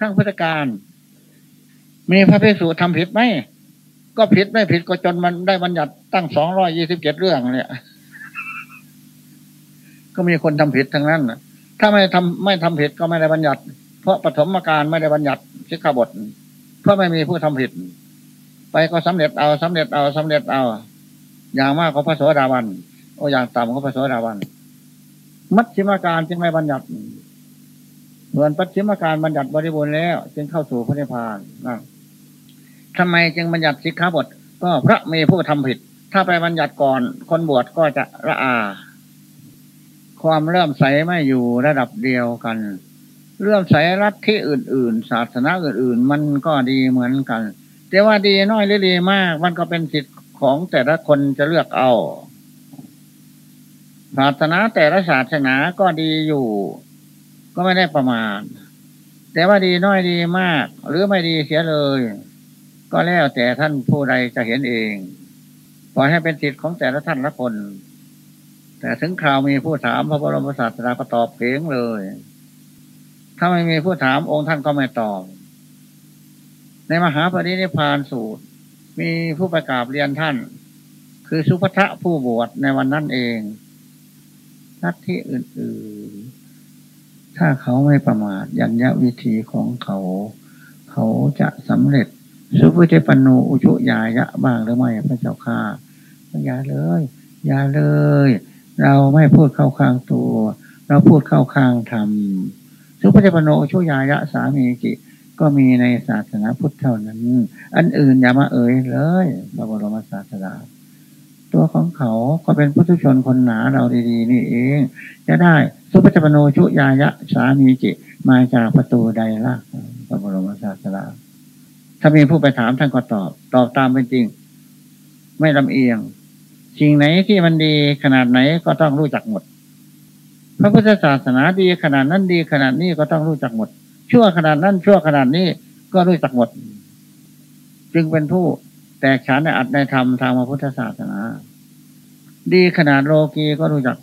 ข้างพุทธการ มีพระภิกษุทำผิดไหม ก็ผิดไม่ผิดก็จนมันได้บัญญัติตั้งสองร้อยยี่สิบเจ็ดเรื่องเนี่ย ก็มีคนทำผิดทั้งนั้นถ้าไม่ทำไม่ทำผิดก็ไม่ได้บัญญัติ เพราะปฐมการไม่ได้บัญญัติสิกขาบท เพราะไม่มีผู้ทำผิด ไปก็สำเร็จเอาสำเร็จเอาสำเร็จเอา อย่างมากก็พระโสดาบันโอ้อย่างต่ำก็พระโสดาบันมัชชิมาการจึงไม่บัญญัติ ส่วนปัจฉิมการบัญญัติบริบูรณ์แล้ว จึงเข้าสู่พระนิพพานนะทำไมจึงบัญญัติสิกขาบท ก็พระมีผู้ทำผิด ถ้าไปบัญญัติก่อนคนบวชก็จะละอา ความเริ่มใสไม่อยู่ระดับเดียวกัน เริ่มใสรัฐที่อื่น ๆ ศาสนาอื่น ๆ มันก็ดีเหมือนกัน แต่ว่าดีน้อยหรือดีมาก มันก็เป็นสิทธิ์ของแต่ละคนจะเลือกเอาศาสนาแต่ละศาสนาก็ดีอยู่ ก็ไม่ได้ประมาณ แต่ว่าดีน้อยดีมาก หรือไม่ดีเสียเลย ก็แล้วแต่ท่านผู้ใดจะเห็นเองปล่อยให้เป็นสิทธิ์ของแต่ละท่านละคน แต่ถึงคราวมีผู้ถามพระบรมศาสดาก็ตอบเพลงเลย ถ้าไม่มีผู้ถามองค์ท่านก็ไม่ตอบ ในมหาปรินิพานสูตร มีผู้ประกาศเรียนท่าน คือสุภทะผู้บวชในวันนั้นเองนัดที่อื่นๆ ถ้าเขาไม่ประมาทยัญญวิธีของเขา เขาจะสำเร็จสุภเทปโนอุชุยายะบ้างหรือไม่พระเจ้าค่ะอย่าเลย อย่าเลย เราไม่พูดเข้าข้างตัว เราพูดเข้าข้างธรรมสุภเทปโนอุชุยายะสามีจิก็มีในศาสนาพุทธเท่านั้น อันอื่นอย่ามาเอ่ยเลยพระบรมศาสดา ตัวของเขาก็เป็นพุทธชนคนหนาเราดีๆ นี่เอง จะได้สุภเทปโนชุยายะสามีจิ มาจากประตูใดล่ะพระบรมศาสดาถ้ามีผู้ไปถามท่านก็ตอบ ตอบตามเป็นจริง ไม่ลำเอียง สิ่งไหนที่มันดีขนาดไหนก็ต้องรู้จักหมด พระพุทธศาสนาดีขนาดนั้นดีขนาดนี้ก็ต้องรู้จักหมด ชั่วขนาดนั้นชั่วขนาดนี้ก็รู้จักหมด จึงเป็นผู้ แตกฉานในอัตในธรรมทางพระพุทธศาสนา ดีขนาดโลกีก็รู้จัก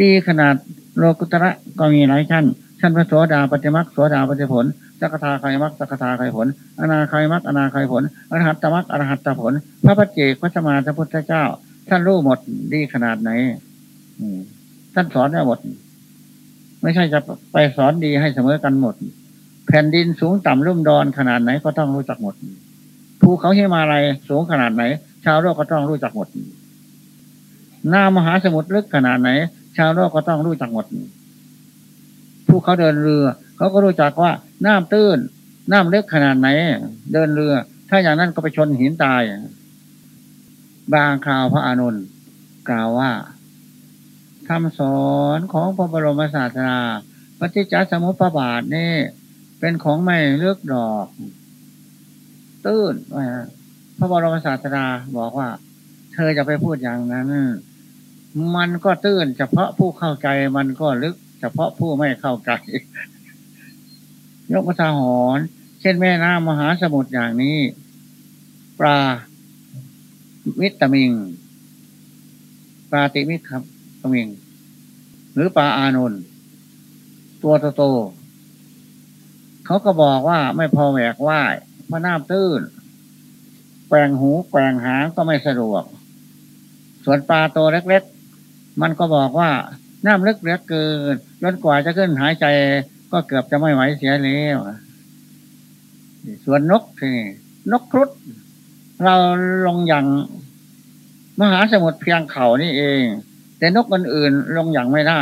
ดีขนาดโลกุตระก็มีหลายชั้น ชั้นพระโสดาปฏิมักโสดาปฏิผลสักทาใครมักสักทาใครผล อนาใครมักอนาใครผล อรหัตตมักอรหัตตผล พระปัจเจกพระสมานพระพุทธเจ้า ท่านรู้หมดดีขนาดไหนท่านสอนได้หมด ไม่ใช่จะไปสอนดีให้เสมอกันหมด แผ่นดินสูงต่ำรุ่มดอนขนาดไหนก็ต้องรู้จักหมด ภูเขาเฮมาลัยสูงขนาดไหน ชาวโลกก็ต้องรู้จักหมดหน้ามหาสมุทรลึกขนาดไหน ชาวโลกก็ต้องรู้จักหมดภูเขาเดินเรือ เขาก็รู้จักว่าน้ำตื้นน้ำเล็กขนาดไหน เดินเรือ ถ้าอย่างนั้นก็ไปชนหินตาย บางคราวพระอานนท์กล่าวว่าคำสอนของพระบรมศาสดาปฏิจจสมุปบาทนี่เป็นของไม่เลือกดอก ตื้นพระบรมศาสดาบอกว่า เธอจะไปพูดอย่างนั้นมันก็ตื้น เฉพาะผู้เข้าใจมันก็ลึก เฉพาะผู้ไม่เข้าใจยกมาทาหอนเช่นแม่น้ำมหาสมุทรอย่างนี้ ปลามิตรมิงปลาติมิตรครับตมิงหรือปลาอานนท์ตัวโตๆเขาก็บอกว่าไม่พอแหวกว่าย เพราะน้ำตื้น แปลงหูแปลงหางก็ไม่สะดวก ส่วนปลาตัวเล็กๆ มันก็บอกว่าน้ำลึกเหลือเกินจนกว่าจะขึ้นหายใจ ก็เกือบจะไม่ไหวเสียแล้วส่วนนกที่นกครุฑเราลงอย่างมหาสมุทรเพียงเขานี่เอง แต่นกอื่นๆลงอย่างไม่ได้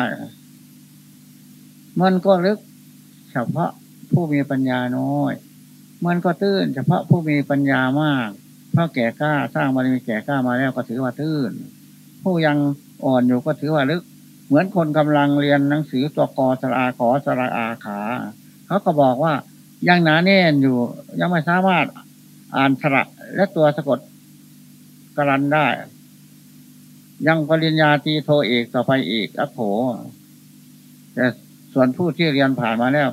มันก็ลึกเฉพาะผู้มีปัญญาน้อย มันก็ตื้น เฉพาะผู้มีปัญญามาก เพราะแก่กล้าสร้างบารมีแก่กล้ามาแล้วก็ถือว่าตื้น ผู้ยังอ่อนอยู่ก็ถือว่าลึก เหมือนคนกำลังเรียนหนังสือตัวกอสระขอสระอาขา เขาก็บอกว่ายังหนาแน่นอยู่ยังไม่สามารถอ่านสระและตัวสะกดกรันได้ ยังปริญญาตีโทเอกต่อไปอีกอัโขแต่ส่วนผู้ที่เรียนผ่านมาแล้ว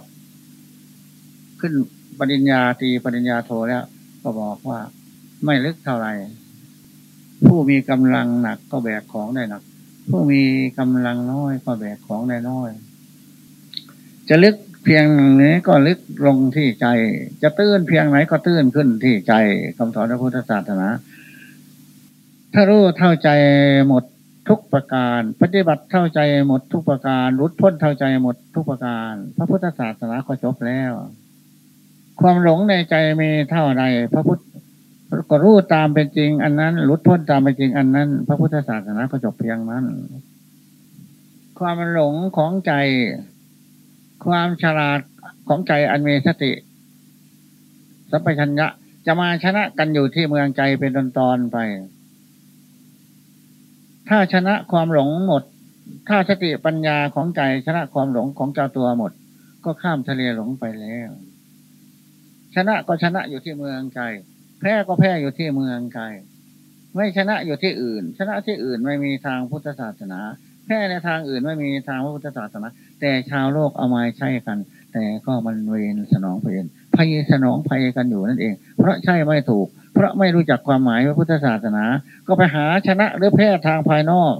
ขึ้น ปริญญาตีปริญญาโทแล้วก็บอกว่าไม่ลึกเท่าไหร่ ผู้มีกำลังหนักก็แบกของได้หนัก ผู้มีกำลังน้อยก็แบกของได้น้อย จะลึกเพียงนี้ก็ลึกลงที่ใจ จะตื้นเพียงไหนก็ตื้นขึ้นที่ใจคำสอนพระพุทธศาสนา ถ้ารู้เท่าใจหมดทุกประการ ปฏิบัติเท่าใจหมดทุกประการรุดพ้นเท่าใจหมดทุกประการ พระพุทธศาสนาก็จบแล้ว ความหลงในใจมีเท่าใดพระพุทธก็รู้ตามเป็นจริง อันนั้นรุดพ้นตามเป็นจริงอันนั้น พระพุทธศาสนาก็จบเพียงนั้น ความหลงของใจ ความฉลาดของใจอันมีสติ สัพพัญญะ จะมาชนะกันอยู่ที่เมืองใจเป็นตอนตอนไป ถ้าชนะความหลงหมด ถ้าสติปัญญาของใจชนะความหลงของเจ้าตัวหมด ก็ข้ามทะเลหลงไปแล้ว ชนะก็ชนะอยู่ที่เมืองใจแพ้ก็แพ้อยู่ที่เมืองไกลไม่ชนะอยู่ที่อื่น ชนะที่อื่นไม่มีทางพุทธศาสนา แพ้ในทางอื่นไม่มีทางพุทธศาสนา แต่ชาวโลกเอามาใช้กัน แต่ก็มันเวรสนองเวรภัยสนองภัยกันอยู่นั่นเอง เพราะใช่ไม่ถูก เพราะไม่รู้จักความหมายว่าพุทธศาสนา ก็ไปหาชนะหรือแพ้ทางภายนอก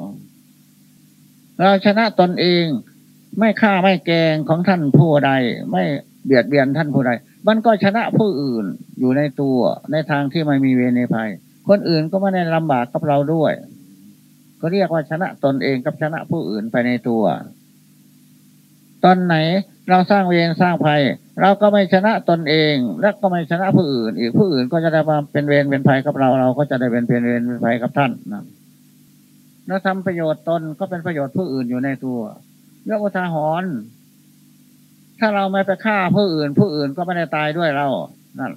เราชนะตนเอง ไม่ฆ่าไม่แกงของท่านผู้ใด ไม่เบียดเบียนท่านผู้ใด มันก็ชนะผู้อื่นอยู่ในตัวในทางที่ไม่มีเวรในภัย คนอื่นก็ไม่ได้ลำบากกับเราด้วย ก็เรียกว่าชนะตนเองกับชนะผู้อื่นไปในตัว ตอนไหนเราสร้างเวรสร้างภัย เราก็ไม่ชนะตนเอง และก็ไม่ชนะผู้อื่น อีกผู้อื่นก็จะได้มาเป็นเวรเป็นภัยกับเราเราก็จะได้เป็นเป็นเวรเป็นภัยกับท่านนะเราทำประโยชน์ตนก็เป็นประโยชน์ผู้อื่นอยู่ในตัวเรื่องอุทาหรณ์ ถ้าเราไม่ไปฆ่าผู้อื่น ผู้อื่นก็ไม่ได้ตายด้วยเรา นั่น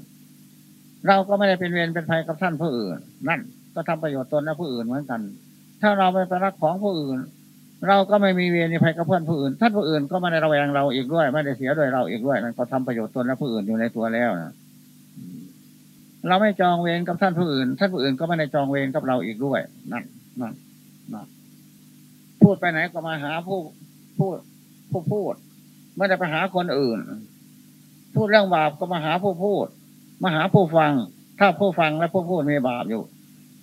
เราก็ไม่ได้เป็นเวรเป็นภัยกับท่านผู้อื่น นั่น ก็ทำประโยชน์ตนและผู้อื่นเหมือนกัน ถ้าเราไม่ไปรักของผู้อื่น เราก็ไม่มีเวรในภัยกับเพื่อนผู้อื่น ท่านผู้อื่นก็ไม่ได้ระแวงเราอีกด้วย ไม่ได้เสียด้วยเราอีกด้วยนั่นก็ทำประโยชน์ตนและผู้อื่นอยู่ในตัวแล้วนะเราไม่จองเวรกับท่านผู้อื่น ท่านผู้อื่นก็ไม่ได้จองเวรกับเราอีกด้วย นั่นนั่นนั่นพูดไปไหนก็มาหาผู้พูดผู้พูด ไม่ได้ไปหาคนอื่น พูดเรื่องบาปก็มาหาผู้พูด มาหาผู้ฟัง ถ้าผู้ฟังและผู้พูดมีบาปอยู่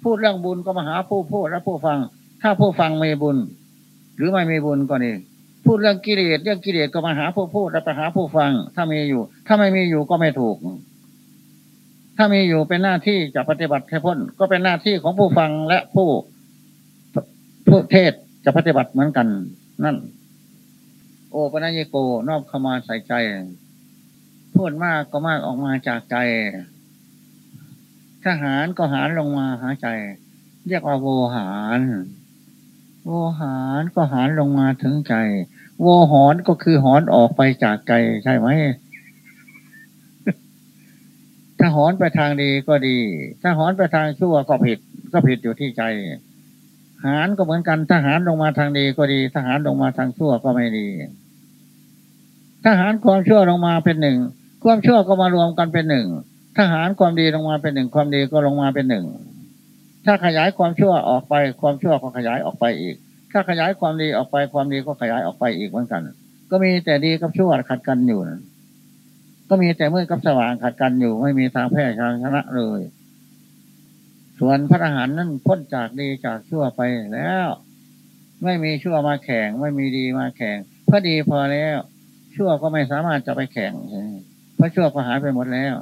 พูดเรื่องบุญก็มาหาผู้พูดและผู้ฟัง ถ้าผู้ฟังมีบุญ หรือไม่มีบุญก็นี่พูดเรื่องกิเลสเรื่องกิเลสก็มาหาผู้พูดและไปหาผู้ฟัง ถ้ามีอยู่ ถ้าไม่มีอยู่ก็ไม่ถูก ถ้ามีอยู่เป็นหน้าที่จะปฏิบัติให้พ้นก็เป็นหน้าที่ของผู้ฟังและผู้ผู้เทศจะปฏิบัติเหมือนกัน นั่น โอปนัญโกนอบเข้ามาใส่ใจ พูดมากก็มากออกมาจากใจ ทหารก็หารลงมาหาใจ เรียกว่าโวหารโวหารก็หารลงมาถึงใจ โวหอนก็คือหอนออกไปจากใจใช่ไหมถ้าหอนไปทางดีก็ดี ถ้าหอนไปทางชั่วก็ผิด ก็ผิดอยู่ที่ใจ หารก็เหมือนกัน ทหารลงมาทางดีก็ดี ทหารลงมาทางชั่วก็ไม่ดี ทหารความชั่วลงมาเป็นหนึ่งความชั่วก็มารวมกันเป็นหนึ่งทหารความดีลงมาเป็นหนึ่งความดีก็ลงมาเป็นหนึ่งถ้าขยายความชั่วออกไป ความชั่วก็ขยายออกไปอีก ถ้าขยายความดีออกไปความดีก็ขยายออกไปอีกเหมือนกัน ก็มีแต่ดีกับชั่วขัดกันอยู่ก็มีแต่มืดกับสว่างขัดกันอยู่ ไม่มีทางแพ้ทางชนะเลย ส่วนพระอรหันต์นั้นพ้นจากดีจากชั่วไปแล้ว ไม่มีชั่วมาแข่ง ไม่มีดีมาแข่งพอดีพอแล้ว ชั่วก็ไม่สามารถจะไปแข่งเพราะชั่วก็หายไปหมดแล้ว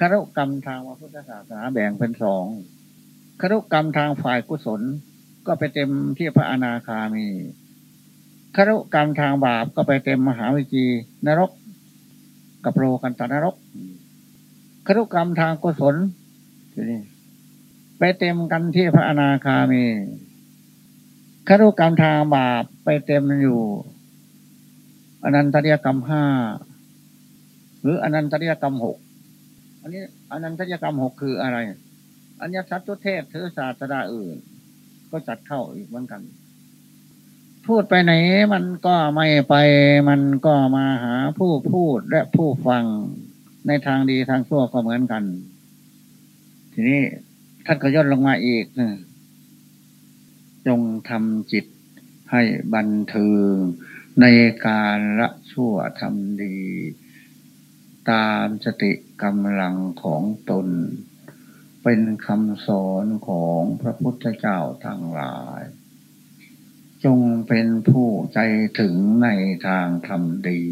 คารุกรรมทางพระพุทธศาสนาแบ่งเป็นสองคารุกรรมทางฝ่ายกุศล ก็ไปเต็มที่พระอนาคามีคารุกรรมทางบาปก็ไปเต็มมหาวิจีนรก กับโลกันตานรกคารุกรรมทางกุศลไปเต็มกันที่พระอนาคามีคารุกรรมทางบาปไปเต็มอยู่ อนันตริยกรรมห้าหรืออนันตริยกรรมหกอันนี้อนันตริยกรรมหกคืออะไร อัญญสัตตุเทศถือศาสดาอื่น ก็จัดเข้าอีกเหมือนกัน พูดไปไหนมันก็ไม่ไป มันก็มาหาผู้พูดและผู้ฟังในทางดีทางชั่วก็เหมือนกัน ทีนี้ท่านก็ย่นลงมาอีกจงทำจิตให้บันเทิง ในการละชั่วทำดี ตามสติกำลังของตน เป็นคำสอนของพระพุทธเจ้าทั้งหลาย จงเป็นผู้ใจถึงในทางทำดี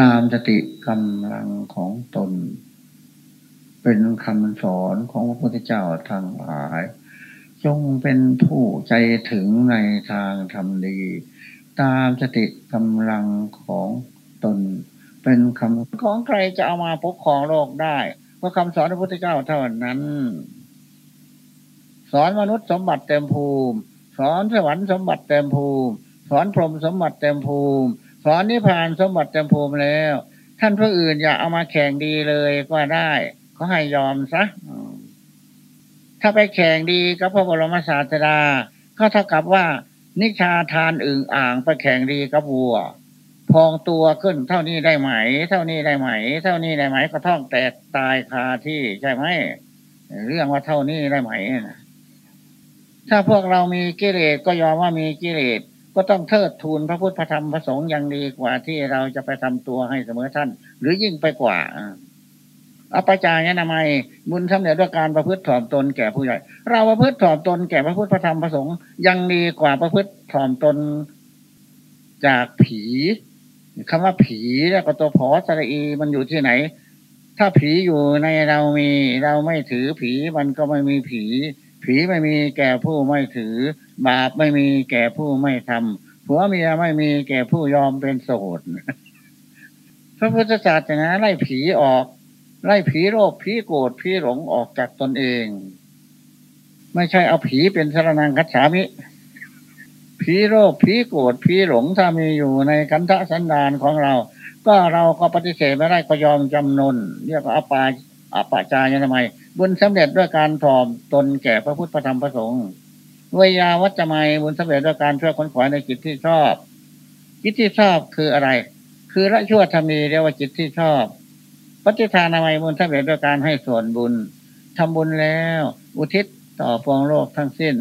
ตามสติกำลังของตน เป็นคำสอนของพระพุทธเจ้าทางหลาย จงเป็นผู้ใจถึงในทางทำดี ตามสติกำลังของตน เป็นคำของใครจะเอามาปกครองโลกได้ เพราะคำสอนพระพุทธเจ้าเท่านั้น สอนมนุษย์สมบัติเต็มภูมิ สอนสวรรค์สมบัติเต็มภูมิ สอนพรหมสมบัติเต็มภูมิ สอนนิพพานสมบัติเต็มภูมิแล้ว ท่านผู้อื่นอย่าเอามาแข่งดีเลยก็ได้เขาให้ยอมซะถ้าไปแข่งดีกับพระบรมศาสดาก็เท่ากับว่า นิชาทานอึ่งอ่างไปแข่งดีกับวัว พองตัวขึ้นเท่านี้ได้ไหม เท่านี้ได้ไหม เท่านี้ได้ไหมก็ท่องแตกตายคาที่ใช่ไหมเรื่องว่าเท่านี้ได้ไหมนะถ้าพวกเรามีกิเลสก็ยอมว่ามีกิเลสก็ต้องเทิดทูนพระพุทธธรรมพระสงฆ์ยังดีกว่าที่เราจะไปทำตัวให้เสมอท่าน หรือยิ่งไปกว่า อปจายนามัยบุญสำเร็จด้วยการประพฤติถ่อมตนแก่ผู้ใหญ่ เราประพฤติถ่อมตนแก่พระพุทธธรรมพระสงฆ์ยังดีกว่าประพฤติถ่อมตนจากผีคำว่าผีแล้วก็ตัวผอสระอีมันอยู่ที่ไหน ถ้าผีอยู่ในเรามีเราไม่ถือผีมันก็ไม่มีผี ผีไม่มีแก่ผู้ไม่ถือ บาปไม่มีแก่ผู้ไม่ทำผัวเมียไม่มีแก่ผู้ยอมเป็นโสดพระพุทธศาสนาไล่ผีออก ไล่ผีโรคผีโกรธผีหลงออกจากตนเอง ไม่ใช่เอาผีเป็นสารนังคัจฉามิผีโรคผีโกรธผีหลงถ้ามีอยู่ในกันทะสันดานของเรา ก็เราก็ปฏิเสธไม่ได้ก็ยอมจำนนเรียกว่าอปาอปาจายทำไมบุญสำเร็จด้วยการถ่อมตนแก่พระพุทธธรรมพระสงฆ์วิยาวัจจะไม่บุญสำเร็จด้วยการช่วยคนขวายในจิตที่ชอบจิตที่ชอบคืออะไร คือละชั่วธรรมีเรียกว่าจิตที่ชอบ ปฏิทานามัยบุญสำเร็จด้วยการให้ส่วนบุญทำบุญแล้ว อุทิศต่อพวงโลกทั้งสิ้น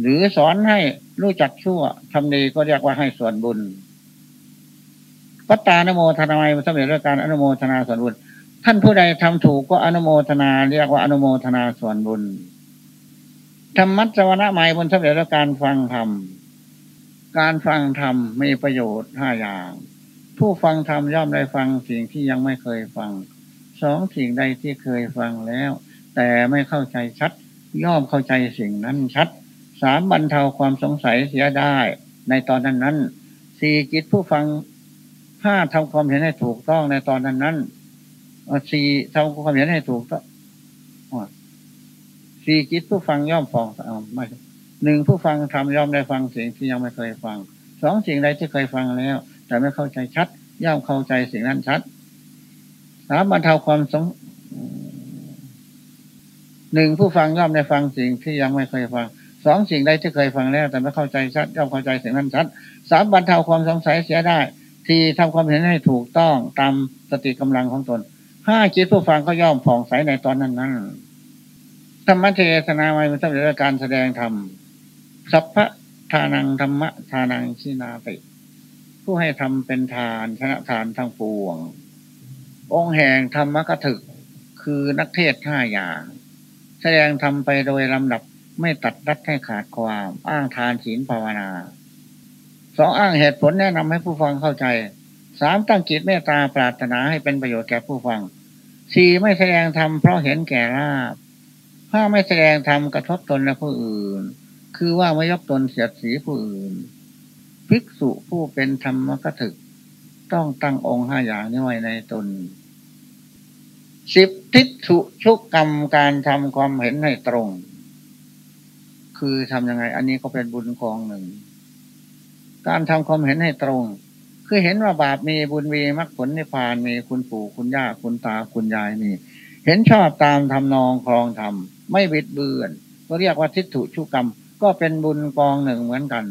หรือสอนให้รู้จักชั่วทำดีก็เรียกว่าให้ส่วนบุญปัตตานโมทนามัยสำเร็จด้วยการอนุโมทนาส่วนบุญ ท่านผู้ใดทำถูกก็อนุโมทนา เรียกว่าอนุโมทนาส่วนบุญธรรมัจวนะหมายบนสำเร็จแล้วการฟังธรรมการฟังธรรมมีประโยชน์ห้าอย่าง ผู้ฟังธรรมย่อมได้ฟังสิ่งที่ยังไม่เคยฟัง สองสิ่งใดที่เคยฟังแล้ว แต่ไม่เข้าใจชัด ย่อมเข้าใจสิ่งนั้นชัด สามบรรเทาความสงสัยเสียได้ ในตอนนั้นนั้นสี่จิตผู้ฟังห้าทำความเห็นให้ถูกต้องในตอนนั้นนั้นสี่ทำความเห็นให้ถูกต้องสี่จิตผู้ฟังย่อมฟองไม่หนึ่งผู้ฟังทำย่อมได้ฟังสิ่งที่ยังไม่เคยฟังสองสิ่งใดที่เคยฟังแล้ว แต่ไม่เข้าใจชัด ย่อมเข้าใจสิ่งนั้นชัด สามบรรเทาความสงหนึ่งผู้ฟังย่อมได้ฟังสิ่งที่ยังไม่เคยฟังสองสิ่งใดที่เคยฟังแล้ว แต่ไม่เข้าใจชัดย่อมเข้าใจสิ่งนั้นชัดสามบรรเทาความสงสัยเสียได้ ที่ทำความเห็นให้ถูกต้องตามสติกำลังของตนถ้าจิตผู้ฟังก็ย่อมผ่องใสในตอนนั้นนั้นธรรมเทศนาไม่เป็นสำเร็จการแสดงธรรมสัพพะทานังธรรมะทานังชินาติ ผู้ให้ทำเป็นทานชนะทานทั้งปวง องค์แห่งธรรมกถึกคือนักเทศห้าอย่าง แสดงทำไปโดยลำดับไม่ตัดรัดให้ขาดความอ้างทานศีลภาวนาสองอ้างเหตุผลแนะนำให้ผู้ฟังเข้าใจสามตั้งจิตเมตตาปรารถนาให้เป็นประโยชน์แก่ผู้ฟังสี่ไม่แสดงธรรมเพราะเห็นแก่ลาบห้าไม่แสดงธรรมกระทบตนและผู้อื่น คือว่าไม่ยกตนเสียดสีผู้อื่น ภิกษุผู้เป็นธรรมกถึก ต้องตั้งองค์ห้าอย่างนี้ไว้ในตนสิบทิฏฐุชุกกรรมการทำความเห็นให้ตรง คือทำยังไง อันนี้ก็เป็นบุญกองหนึ่ง การทำความเห็นให้ตรง คือเห็นว่าบาปมีบุญมีมรรคผลนิพพานมีคุณปู่คุณย่าคุณตาคุณยายมี เห็นชอบตามทำนองครองธรรมไม่บิดเบือน ก็เรียกว่าทิฏฐุชุกรรม ก็เป็นบุญกองหนึ่งเหมือนกัน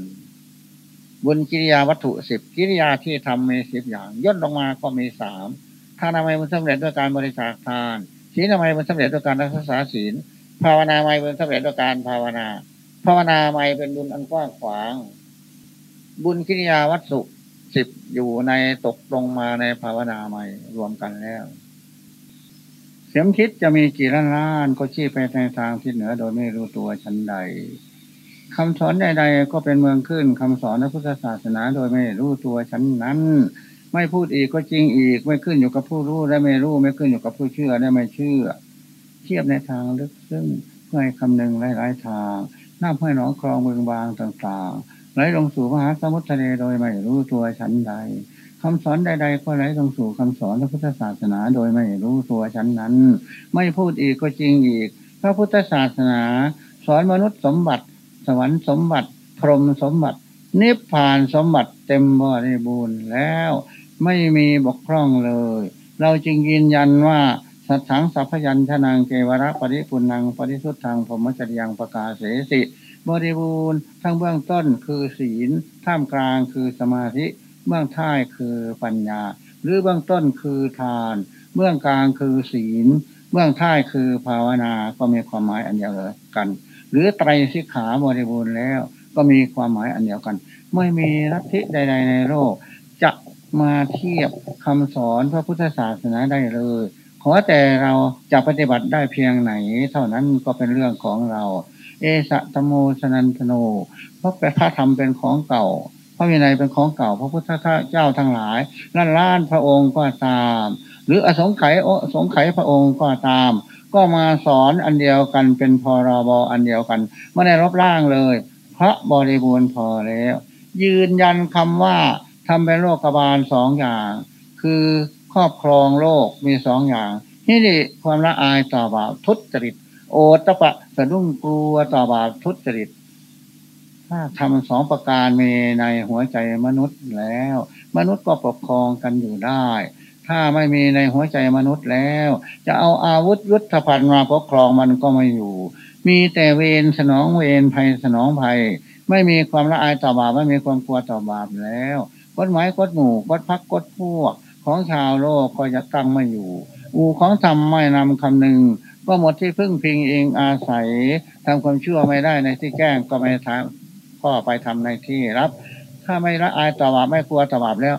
บุญกิริยาวัตถุสิบกิริยาที่ทำมีสิบอย่างย่นลงมาก็มีสามทานทำไมมันสำเร็จด้วยการบริจาคทานศีลทำไมมันสำเร็จด้วยการรักษาศีล ภาวนาไม่เป็นสำเร็จด้วยการภาวนา ภาวนาไม่เป็นบุญอันกว้างขวาง บุญกิริยาวัตถุสิบอยู่ในตกลงมาในภาวนาไม่รวมกันแล้วเสียมทิศจะมีกี่ล้านล้านก็ชี้ไปในทางทิศเหนือโดยไม่รู้ตัวชั้นใด คคำสอนใด ๆ ก็เป็นเมืองขึ้นคำสอนในพุทธศาสนาโดยไม่รู้ตัวฉันนั้น ไม่พูดอีกก็จริงอีก ไม่ขึ้นอยู่กับผู้รู้และไม่รู้ไม่ขึ้นอยู่กับผู้เชื่อและไม่เชื่อ เทียบในทางลึกซึ่งเพื่อให้คำนึงหลายๆทางน้ำห้อยหนองคลองเบืองบางต่างๆไหลลงสู่มหาสมุทรทะเลโดยไม่รู้ตัวฉันใดคำสอนใด ๆ ก็ไหลลงสู่คำสอนพระพุทธศาสนาโดยไม่รู้ตัวฉันนั้น ไม่พูดอีกก็จริงอีก พระพุทธศาสนา สอนมนุษย์สมบัติ สวรรค์สมบัติ พรหมสมบัติ นิพพานสมบัติเต็มบริบูรณ์แล้ว ไม่มีบกพร่องเลย เราจึงยืนยันว่าสัทถังสัพยัญชนางเกวระปริปุนังปริสุทธังพมจริยังประกาศเสสิ บริบูรณ์ทั้งเบื้องต้นคือศีลท่ามกลางคือสมาธิ เบื้องท้ายคือปัญญา หรือเบื้องต้นคือทาน เบื้องกลางคือศีล เบื้องท้ายคือภาวนาก็มีความหมายอันเดียวกัน หรือไตรสิกขาบริบูรณ์แล้ว ก็มีความหมายอันเดียวกัน ไม่มีลัทธิใด ๆ ในโลก จะมาเทียบคำสอนพระพุทธศาสนาได้เลย ขอแต่เราจะปฏิบัติได้เพียงไหน เท่านั้นก็เป็นเรื่องของเรา เอสะตโมสนันทโนเพราะพระธรรมเป็นของเก่าพระวินัยเป็นของเก่า พระพุทธเจ้าทั้งหลายล้านล้านพระองค์ก็ตาม หรืออสงไขยอสงไขยพระองค์ก็ตาม ก็มาสอนอันเดียวกันเป็นพรบอันเดียวกันไม่ได้รบล่างเลย พระบริบูรณ์พอแล้ว ยืนยันคำว่าทำเป็นโรคบาลสองอย่าง คือครอบครองโลกมีสองอย่างนี่ดิความละอายต่อบาปทุจริต โอตปะสะดุ้งกลัวต่อบาปทุจริต ถ้าทำสองประการมีในหัวใจมนุษย์แล้ว มนุษย์ก็ปกครองกันอยู่ได้ ถ้าไม่มีในหัวใจมนุษย์แล้ว จะเอาอาวุธยุทธภัณฑ์มาปกครองมันก็ไม่อยู่ มีแต่เวรสนองเวรภัยสนองภัย ไม่มีความละอายต่อบาปไม่มีความกลัวต่อบาปแล้วกฎหมายกฎหมู่กฎพักกฎพวก ของชาวโลกก็จะตั้งไม่อยู่ อูของธรรมไม่นำคำหนึ่งก็หมดที่พึ่งพิงเองอาศัยทำความชั่วไม่ได้ในที่แจ้งก็ไม่ทำก็ไปทำในที่รับ ถ้าไม่ละอายต่อบาปไม่กลัวต่อบาปแล้ว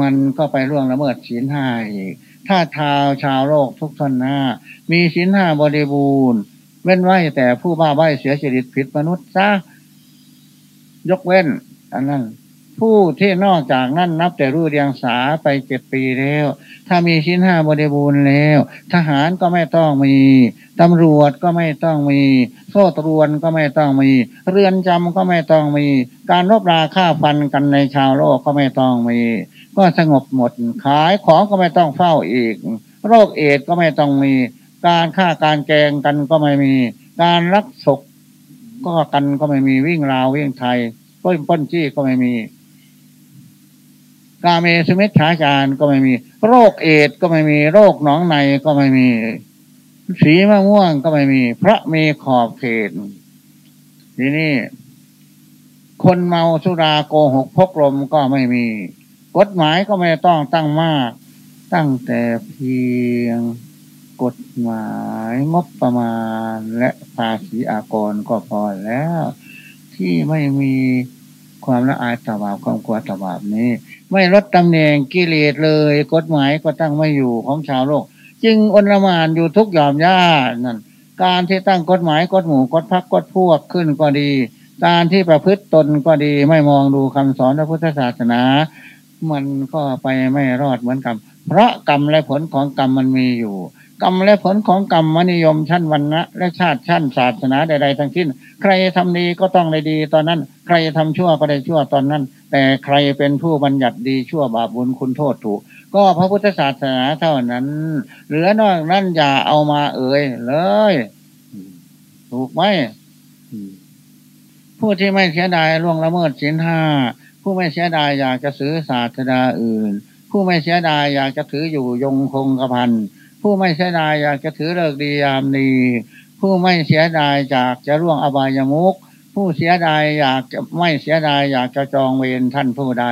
มันก็ไปร่วงละเมิดศีลห้าอีก ถ้าชาวชาวโลกทุกท่านหน้า มีศีลห้าบริบูรณ์ เว้นไว้แต่ผู้บ้าใบเสียชีวิตผิดมนุษย์ซะยกเว้น อันนั้น ผู้ที่นอกจากนั้นนับแต่รู้เรียงสาไปเจ็ดปีแล้ว ถ้ามีชิ้นห้าบริบูรณ์แล้ว ทหารก็ไม่ต้องมี ตำรวจก็ไม่ต้องมี โซ่ตรวนก็ไม่ต้องมี เรือนจำก็ไม่ต้องมี การรบราฆ่าฟันกันในชาวโลกก็ไม่ต้องมี ก็สงบหมด ขายของก็ไม่ต้องเฝ้าอีก โรคเอดก็ไม่ต้องมี การฆ่าการแกงกันก็ไม่มี การรักศกก็กันก็ไม่มีวิ่งราววิ่งไทยป้นป้นจี้ก็ไม่มี กาเมสมิชาจารก็ไม่มี โรคเอดก็ไม่มีโรคหนองในก็ไม่มี สีมะม่วงก็ไม่มี พระมีขอบเขต ทีนี้คนเมาสุราโกหกพกลมก็ไม่มี กฎหมายก็ไม่ต้องตั้งมาก ตั้งแต่เพียงกฎหมายงบประมาณและภาษีอากรก็พอแล้ว ที่ไม่มีความละอายต่อบาปความกลัวต่อบาปนี้ ไม่ลดตำแหน่งกิเลสเลย กฎหมายก็ตั้งไม่อยู่ของชาวโลก จึงอนละมานอยู่ทุกยอมย่านั่นการที่ตั้งกฎหมายกฎหมู่กฎพักกฎพวกขึ้นก็ดี การที่ประพฤติตนก็ดีไม่มองดูคำสอนพระพุทธศาสนา มันก็ไปไม่รอดเหมือนกันเพราะกรรมและผลของกรรมมันมีอยู่ กรรมและผลของกรรมมนิยมชั้นวันนะและชาติชั้นศาสนาใดๆทั้งสิ้น ใครทำดีก็ต้องได้ดีตอนนั้น ใครทำชั่วก็ได้ชั่วตอนนั้น แต่ใครเป็นผู้บัญญัติดีชั่วบาปบุญคุณโทษถูก ก็พระพุทธศาสนาเท่านั้น เหลือนอกนั้นอย่าเอามาเอ่ยเลย ถูกไหมผู้ที่ไม่เสียดายล่วงละเมิดศีลห้าผู้ไม่เสียดายอยากจะซื้อศาสดาอื่น ผู้ไม่เสียดายอยากจะถืออยู่ยงคงกระพันผู้ไม่เสียดายอยากจะถือเลิกดียามดีผู้ไม่เสียดายจากจะร่วงอบายมุก ผู้เสียดายอยากจะไม่เสียดายอยากจะจองเวรท่านผู้ใด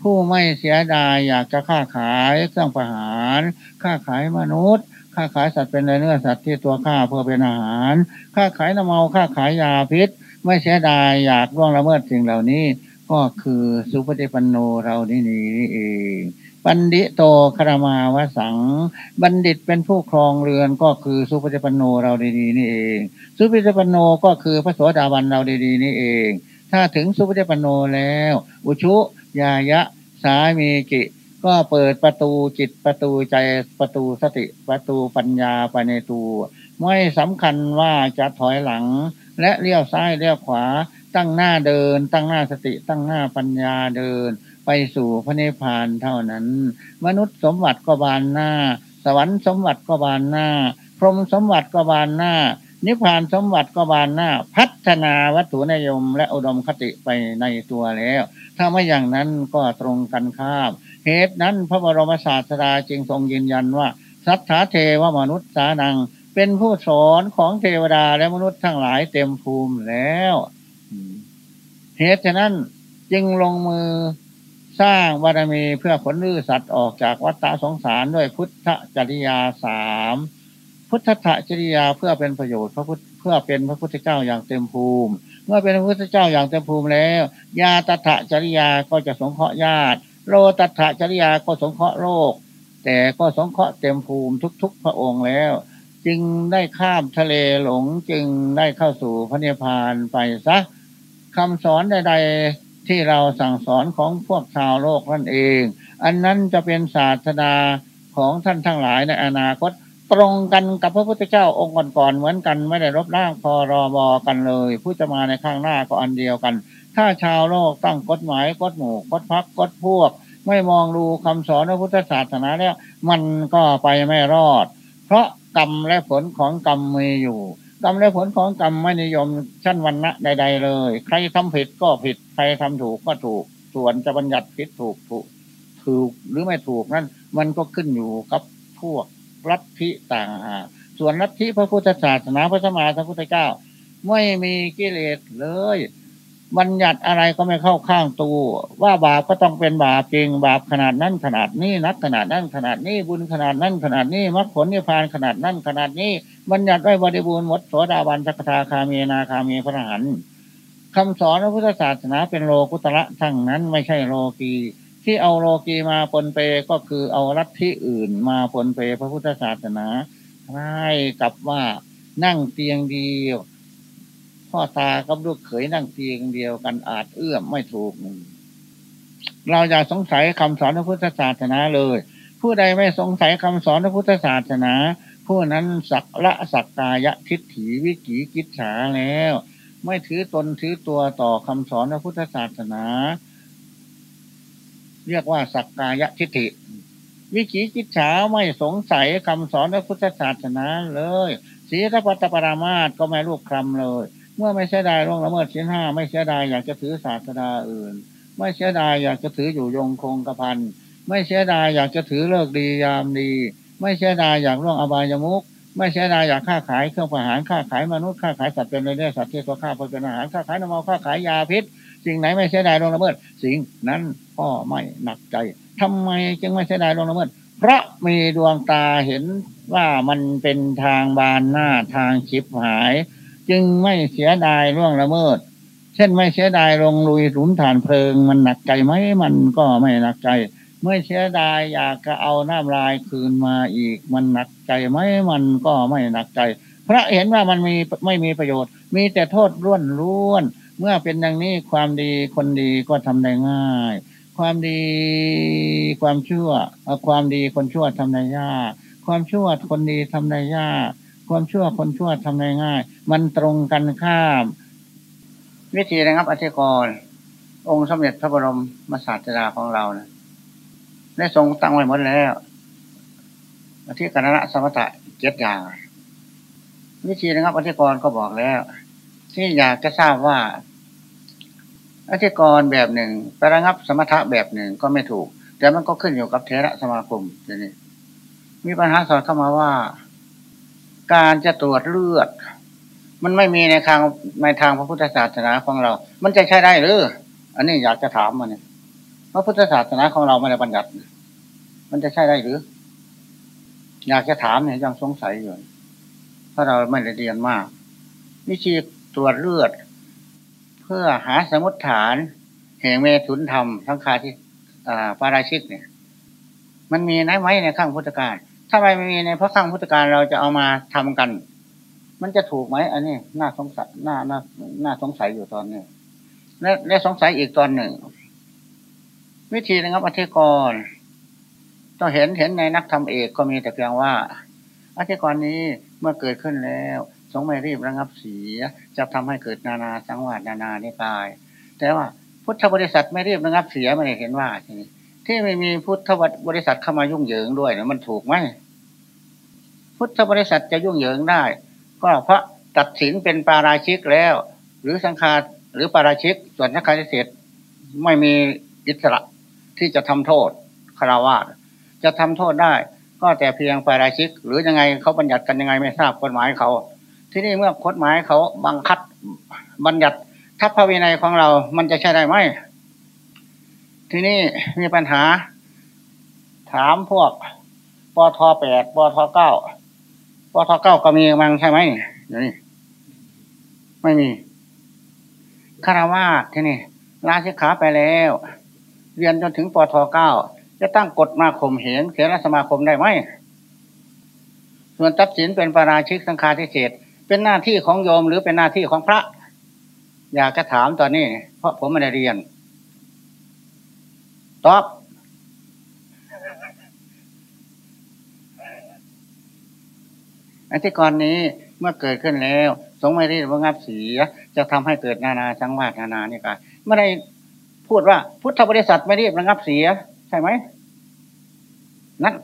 ผู้ไม่เสียดายอยากจะค้าขายเครื่องประหารค้าขายมนุษย์ค้าขายสัตว์เป็นเนื้อสัตว์ที่ตัวฆ่าเพื่อเป็นอาหารค้าขายน้ำเมาค้าขายยาพิษ ไม่เสียดายอยากร่วงละเมิดสิ่งเหล่านี้ ก็คือสุปฏิปันโนเรานี่นี่เอง บัณฑิโตคารมาวสัง บัณฑิตเป็นผู้ครองเรือนก็คือสุปฏิปันโนเราดีๆนี่เอง สุปฏิปันโนก็คือพระโสดาบันเราดีๆนี่เอง ถ้าถึงสุปฏิปันโนแล้ว อุชุยายะสามีกิก็เปิดประตูจิตประตูใจประตูสติประตูปัญญาไปในตัวไม่สำคัญว่าจะถอยหลัง และเลี้ยวซ้ายเลี้ยวขวา ตั้งหน้าเดิน ตั้งหน้าสติ ตั้งหน้าปัญญาเดิน ไปสู่พระนิพพานเท่านั้น มนุษย์สมบัติก็บานหน้า สวรรค์สมบัติก็บานหน้า พรหมสมบัติก็บานหน้า นิพพานสมบัติก็บานหน้า พัฒนาวัตถุนิยม และอุดมคติไปในตัวแล้ว ถ้าไม่อย่างนั้นก็ตรงกันข้ามเหตุนั้นพระบรมศาสดาจึงทรงยืนยันว่า สัทธาเทวมนุษย์สานัง เป็นผู้สอนของเทวดาและมนุษย์ทั้งหลายเต็มภูมิแล้วเหตุฉะนั้นจึงลงมือ สร้างบารมีเพื่อขนลื้อสัตว์ออกจากวัฏฏะสงสารด้วยพุทธจริยาสามพุทธะจริยาเพื่อเป็นประโยชน์พระพุทธเพื่อเป็นพระพุทธเจ้าอย่างเต็มภูมิ เมื่อเป็นพระพุทธเจ้าอย่างเต็มภูมิแล้วญาตถจริยาก็จะสงเคราะห์ญาติโลตัถจริยาก็สงเคราะห์โลก แต่ก็สงเคราะห์เต็มภูมิทุก ๆ พระองค์แล้ว จึงได้ข้ามทะเลหลงจึงได้เข้าสู่พระนิพพานไปซะคำสอนใด ๆ ที่เราสั่งสอนของพวกชาวโลกนั่นเอง อันนั้นจะเป็นศาสดาของท่านทั้งหลายในอนาคต ตรงกันกับพระพุทธเจ้าองค์ก่อนๆเหมือนกันไม่ได้รบร่างพอรอบอกันเลย ผู้จะมาในข้างหน้าก็อันเดียวกัน ถ้าชาวโลกตั้งกฎหมายกฎหมู่กฎพักกฎพวก ไม่มองดูคำสอนพระพุทธศาสนาแล้ว มันก็ไปไม่รอด เพราะกรรมและผลของกรรมมีอยู่ กรรมและผลของกรรมไม่นิยมชั้นวันณะใด ๆ เลย ใครทำผิดก็ผิด ใครทำถูกก็ถูก ส่วนจะบัญญัติผิดถูกถูกถูกหรือไม่ถูกนั่นมันก็ขึ้นอยู่กับพวกลัทธิต่างหากส่วนลัทธิพระพุทธศาสนาพระสมมาพระพุทธเจ้า ไม่มีกิเลสเลย บัญญัติอะไรก็ไม่เข้าข้างตัวว่าบาปก็ต้องเป็นบาปจริง บาปขนาดนั้นขนาดนี้นักขนาดนั้นขนาดนี้บุญขนาดนั้นขนาดนี้มรรคผลนิพพานขนาดนั้นขนาดนี้บัญญัติไว้บริบูรณ์หมดโสดาบันสักทาคามีนาคามีพระหันคำสอนพระพุทธศาสนาเป็นโลกุตระทั้งนั้นไม่ใช่โลกีที่เอาโลกีมาปนเปก็คือเอารัฐที่อื่นมาปนเปพระพุทธศาสนาให้กับว่านั่งเตียงเดียว พ่อตากับลูกเขยนั่งเตียงเดียวกันอาจเอื้อมไม่ถูก เราอย่าสงสัยคำสอนพระพุทธศาสนาเลย ผู้ใดไม่สงสัยคำสอนพระพุทธศาสนา ผู้นั้นสักละสักกายะทิฏฐิวิกิกิจฉาแล้ว ไม่ถือตนถือตัวต่อคำสอนพระพุทธศาสนา เรียกว่าสักกายะทิฏฐิวิกิกิจฉาไม่สงสัยคำสอนพระพุทธศาสนาเลยศีลปัตตปรามาตก็ไม่ลูกคำเลย เมื่อไม่เสียดายร่วงละเมิดชิ้นห้าไม่เสียดายอยากจะถือศาสดาอื่น ไม่เสียดายอยากจะถืออยู่ยงคงกระพันไม่เสียดายอยากจะถือเลิกดียามดี ไม่เสียดายอยากร่วงอบายมุกไม่เสียดายอยากค้าขายเครื่องประหารค้าขายมนุษย์ค้าขายสัตว์เป็นเลยเนี่ยสัตว์ที่ตัวข้าเป็นอาหารค้าขายน้ำมันค้าขายยาพิษ สิ่งไหนไม่เสียดายร่วงละเมิด สิ่งนั้นพ่อไม่หนักใจทำไมจึงไม่เสียดายร่วงละเมิด เพราะมีดวงตาเห็นว่ามันเป็นทางบานหน้าทางชิบหาย จึงไม่เสียดายร่วงละเมิด เช่นไม่เสียดายลงลุยหลุมฐานเพลิง มันหนักใจไหมมันก็ไม่หนักใจ ไม่เสียดายอยากจะเอาน้ำลายคืนมาอีก มันหนักใจไหมมันก็ไม่หนักใจ พระเห็นว่ามันมีไม่มีประโยชน์ มีแต่โทษร่วนร่วน เมื่อเป็นดังนี้ความดีคนดีก็ทำได้ง่าย ความดีความชั่วความดีคนชั่วทำได้ยาก ความชั่วคนดีทำได้ยาก ความชั่วคนชั่วทำได้ง่าย มันตรงกันข้าม วิธีนะครับอธิกรองค์สมเด็จพระบรมมาศาสดาของเรานะได้ทรงตั้งไว้หมดแล้วอธิการณะสมถะเจ็ดอย่าง วิธีนะครับอธิกรก็บอกแล้ว ที่อยากจะทราบว่าอธิกรแบบหนึ่งไประงับสมถะแบบหนึ่งก็ไม่ถูก แต่มันก็ขึ้นอยู่กับเทระสมาคมทีนี้มีปัญหาสอดเข้ามาว่า การจะตรวจเลือด มันไม่มีในทางในทางพระพุทธศาสนาของเรา มันจะใช้ได้หรือ อันนี้อยากจะถามมันเนี่ยพระพุทธศาสนาของเราไม่ได้บัญญัติ มันจะใช่ได้หรือ อยากจะถามเนี่ยยังสงสัยอยู่ เพราะเราไม่ได้เรียนมาก วิธีตรวจเลือด เพื่อหาสมุดฐานแห่งเมถุนธรรมทั้งคาที่ปาราชิกเนี่ย มันมีไหมในข้างพุทธการ ถ้าไม่มีในพระข้างพุทธการเราจะเอามาทำกัน มันจะถูกไหมอันนี้น่าสงสัยน่าน่าน่าสงสัยอยู่ตอนนี้และและสงสัยอีกตอนหนึ่ง วิธีนะครับอธิกรต้องเห็นเห็นในนักธรรมเอกก็มีแต่เพียงว่าอธิกร์นี้เมื่อเกิดขึ้นแล้วสงไม่รีบระงับเสียจะทำให้เกิดนานาสังวาสนานานิกาย แต่ว่าพุทธบริษัทไม่รีบระงับเสียไม่ได้เห็นว่าทีนี้ ที่ไม่มีพุทธบริษัทเข้ามายุ่งเหยิงด้วยเนี่ยมันถูกไหมพุทธบริษัทจะยุ่งเหยิงได้ ก็เพราะตัดสินเป็นปาราชิกแล้ว หรือสังฆาหรือปาราชิกส่วนนักการเศษไม่มีอิสระที่จะทำโทษคารวะจะทำโทษได้ ก็แต่เพียงปาราชิก หรือยังไงเขาบัญญัติกันยังไงไม่ทราบกฎหมายเขา ที่นี่เมื่อกฎหมายเขาบังคับบัญญัติทัพพระวินัยของเรา มันจะใช่ได้ไหม ทีนี้มีปัญหา ถามพวกปทแปดปทเก้าปทเก้าก็มีมังใช่ไหมเดี๋ยวนี้ไม่มีคารวาสที่นี่ลาสิกขาไปแล้ว เรียนจนถึงปทเก้าจะตั้งกฎมาข่มเหงเสรสมาคมได้ไหมส่วนตัดสินเป็นปราชิกสังฆาทิเศษเป็นหน้าที่ของโยมหรือเป็นหน้าที่ของพระ อยากจะถามตอนนี้ เพราะผมไม่ได้เรียน ตอบอันที่ก่อนนี้เมื่อเกิดขึ้นแล้ว สงไม่ได้รีบงับเสีย จะทำให้เกิดนานาสังวาสนานานี่กันไม่ได้พูดว่า พุทธบริษัทไม่รีบระงับเสีย ใช่ไหมนั่น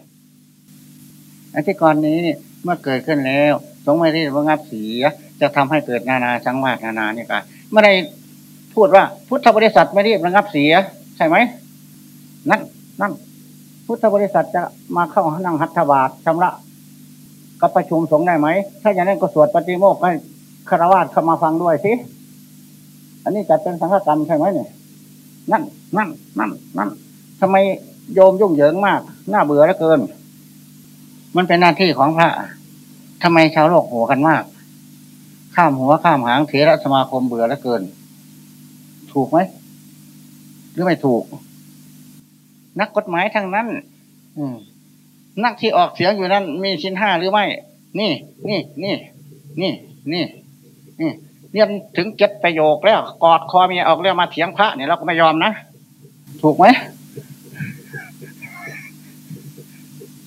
อันที่ก่อนนี้เมื่อเกิดขึ้นแล้ว สงไม่รีบระงับเสีย จะทำให้เกิดนานาสังวาสนานานี่กันไม่ได้พูดว่า พุทธบริษัทไม่รีบระงับเสีย ใช่ไหม นั่นนั่นพุทธบริษัทจะมาเข้านั่งหัตถบาทชำระกับประชุมสงฆ์ได้ไหม ถ้าอย่างนั้นก็สวดปฏิโมกข์ให้คารวะเข้ามาฟังด้วยสิ อันนี้จัดเป็นสังฆกรรมใช่ไหมเนี่ย นั่น นั่น นั่น นั่นทำไมโยมยุ่งเหยิงมาก น่าเบื่อเหลือเกิน มันเป็นหน้าที่ของพระทำไมชาวโลกหัวกันมาก ข้ามหัวข้ามหางเถระสมาคมเบื่อเหลือเกิน ถูกไหม หรือไม่ถูก นักกฎหมายทั้งนั้น อืมนักที่ออกเสียงอยู่นั้น มีชิ้นห้าหรือไม่ นี่ นี่ นี่ นี่ นี่ นี่เรียนถึงเจ็ดประโยคแล้ว กอดคอเมียออกเรื่องมาเถียงพระเนี่ยเราก็ไม่ยอมนะ ถูกไหม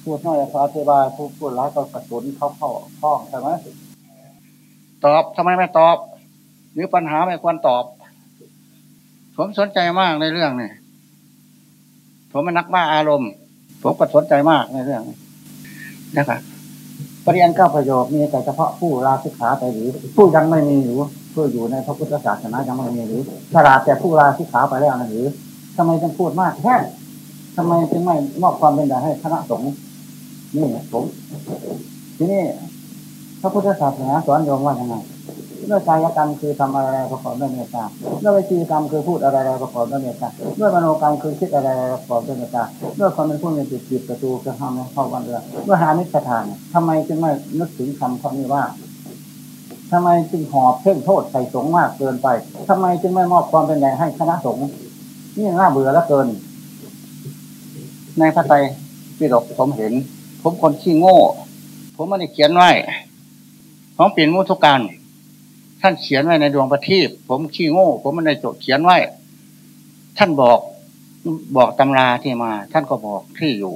พูดน้อยพระอธิบายพูดพูดร้ายก็กระสุนเขาเข้าห้องใช่ไหมตอบทำไมไม่ตอบ หรือปัญหาไม่ควรตอบ ผมสนใจมากในเรื่องนี้ ผมเป็นนักบ้าอารมณ์ ผมก็สนใจมากในเรื่องนะครับปริยันเก้าประโยคมีแต่เฉพาะผู้ลาสิกขาไปหรือผู้ยังไม่มีอยู่ผู้อยู่ในพระพุทธศาสนายังไม่มีหรือฉลาดแต่ผู้ลาสิกขาไปแล้วนะหรือทำไมจึงพูดมากแค่ทำไมจึงไม่มอบความเป็นใหญ่ให้คณะสงฆ์นี่ผมทีนี้พระพุทธศาสนาสอนโยมว่ายังไง เมื่อกายกรรมคือทำอะไรประกอบด้วยเมตตาเมื่อวิจีกรรมคือพูดอะไรประกอบด้วยเมตตาเมื่อมโนกรรมคือคิดอะไรประกอบด้วยเมตตาเมื่อคนเป็นผู้มีจิตจิตประตูจะทำให้เข้าวันเรือเมื่อหานิสถานทำไมจึงไม่นึกถึงคำคำนี้ว่าทำไมจึงหอบเพ่งโทษใส่สงมากเกินไปทำไมจึงไม่มอบความเป็นใหญ่ให้คณะสงฆ์นี่น่าเบื่อแล้วเกิน ในพระไตรปิฎกผมเห็น ผมคนขี้โง่ ผมไม่ได้เขียนไว้ของปีนมุทุการ ท่านเขียนไว้ในดวงประทีปผมขี้โง่ ผมไม่ได้จดเขียนไว้ ท่านบอกบอกตำราที่มา ท่านก็บอกที่อยู่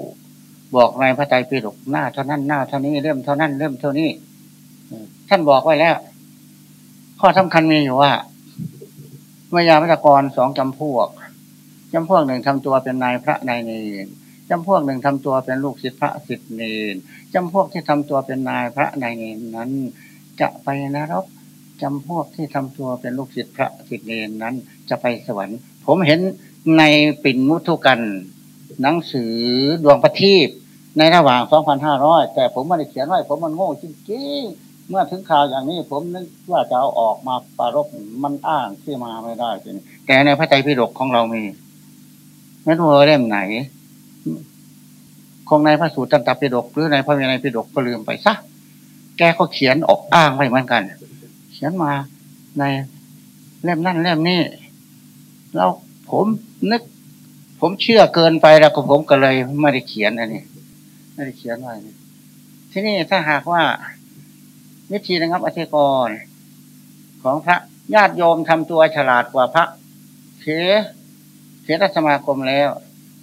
บอกในพระไตรปิฎกหน้าเท่านั้นหน้าเท่านี้เล่มเท่านั้นเล่มเท่านี้ท่านบอกไว้แล้ว ข้อสำคัญมีอยู่ว่าเมื่อยาพิกรสองจำพวกจำพวกหนึ่งทำตัวเป็นนายพระนายเนรจำพวกหนึ่งทำตัวเป็นลูกศิษย์พระศิษย์เนรจำพวกที่ทำตัวเป็นนายพระนายเนรนั้น จะไปนรก จำพวกที่ทำตัวเป็นลูกศิษย์พระศิษย์เนรนั้น จะไปสวรรค์ ผมเห็นในปิ่นมุทุกัน หนังสือดวงประทีปในระหว่าง 2,500 แต่ผมไม่ได้เขียนไว้ผมมันโง่จริงๆ เมื่อถึงข่าวอย่างนี้ผมนึกว่าจะเอาออกมาปารบมันอ้างที่มาไม่ได้จริงแต่ในพระไตรปิฎกของเรามีไม่รู้เล่มไหน คงในพระสูตรตันตปิฎกหรือในพระวินัยปิฎกก็ลืมไปซะแกก็เขียนออกอ้างไว้เหมือนกัน ขียนมาในเล่มนั่นเล่มนี้เราผมนึก ผมเชื่อเกินไปแล้วก็ผมก็เลยไม่ได้เขียนอันนี้ไม่ได้เขียนไว้ที่นี่ถ้าหากว่าวิธีนะครับอธิกรของพระญาติโยมทำตัวฉลาดกว่าพระเสเสรสมาคมแล้ว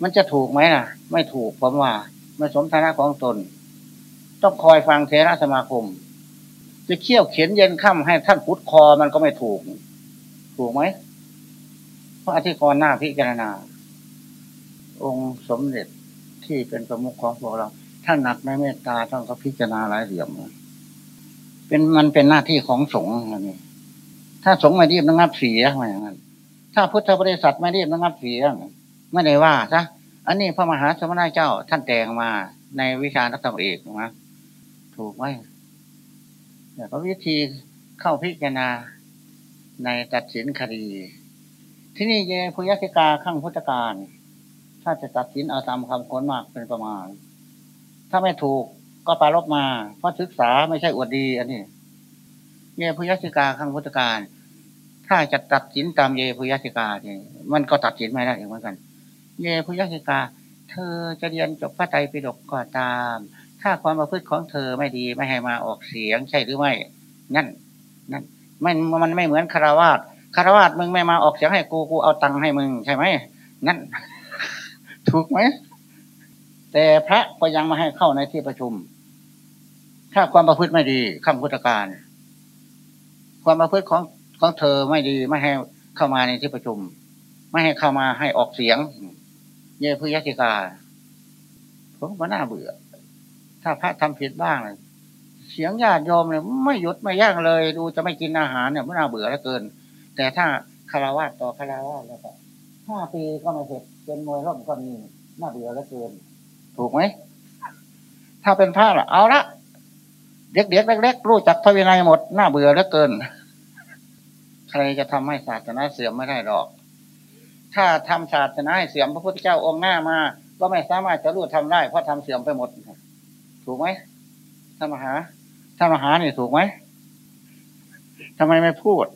มันจะถูกไหมล่ะ ไม่ถูกผมว่าไม่สมฐานะของตน ต้องคอยฟังเทระสมาคม จะเขี่ยวเขียนเย็นค่ำให้ท่านพุทธคอมันก็ไม่ถูก ถูกไหมเพราะอธิกรหน้าพิจารณา องค์สมเด็จที่เป็นประมุขของพวกเราท่านหนักในเมตตาท่านก็พิจารณาหลายเหลี่ยมเป็นมันเป็นหน้าที่ของสงฆ์นี่ถ้าสงฆ์ไม่รีบระงับเสียมาอย่างนั้น ถ้าพุทธบริษัทไม่รีบระงับเสียไม่ได้ว่าซะอันนี้พระมหาสมณเจ้าท่านแต่งมาในวิชานักธรรมเอกนะถูกไหม แต่ก็วิธีเข้าพิจารณาในตัดสินคดี ที่นี่เยพุยสิกาขั้งพุทธการ ถ้าจะตัดสินเอาตามคำค้นมากเป็นประมาณ ถ้าไม่ถูกก็ปารบมา เพราะศึกษาไม่ใช่อวดดี อันนี้เยพุยสิกาขั้งพุทธการ ถ้าจะตัดสินตามเยพุยสิกาเนี่ยมันก็ตัดสินไม่ได้เหมือนกัน เยพุยสิกา เธอจะเรียนจบพระไตรปิฎกก็ตาม ถ้าความประพฤติของเธอไม่ดีไม่ให้มาออกเสียงใช่หรือไม่ นั่น นั่นมันมันไม่เหมือนคารวาสคารวาสมึงไม่มาออกเสียงให้กูกูเอาตังค์ให้มึงใช่ไหมนั่น ถูกไหมแต่พระก็ยังมาให้เข้าในที่ประชุม ถ้าความประพฤติไม่ดีคำพุทธการความประพฤติของของเธอไม่ดีไม่ให้เข้ามาในที่ประชุม ไม่ให้เข้ามาให้ออกเสียง เย่พุยติกาผมก็น่าเบื่อ ถ้าพระทำผิดบ้างเลยเสียงญาติโยมเนี่ยไม่หยุดไม่ย่างเลย ดูจะไม่กินอาหารเนี่ยมันน่าเบื่อเหลือเกิน แต่ถ้าคารวะต่อคารวะแล้วก็ห้าปีก็ไม่เสร็จเป็นมวยร่มก็มีน่าเบื่อเหลือเกิน ถูกไหมถ้าเป็นพระล่ะเอาละเด็กๆเล็กๆรู้จักพระวินัยหมดน่าเบื่อเหลือเกิน ใครจะทำให้ศาสนาเสื่อมไม่ได้หรอก ถ้าทำศาสนาให้เสื่อมพระพุทธเจ้าองค์หน้ามา ก็ไม่สามารถจะรู้ทำได้เพราะทำเสื่อมไปหมด ถูกไหมท่านมหาท่านมหานี่ถูกไหมทำไมไม่พูด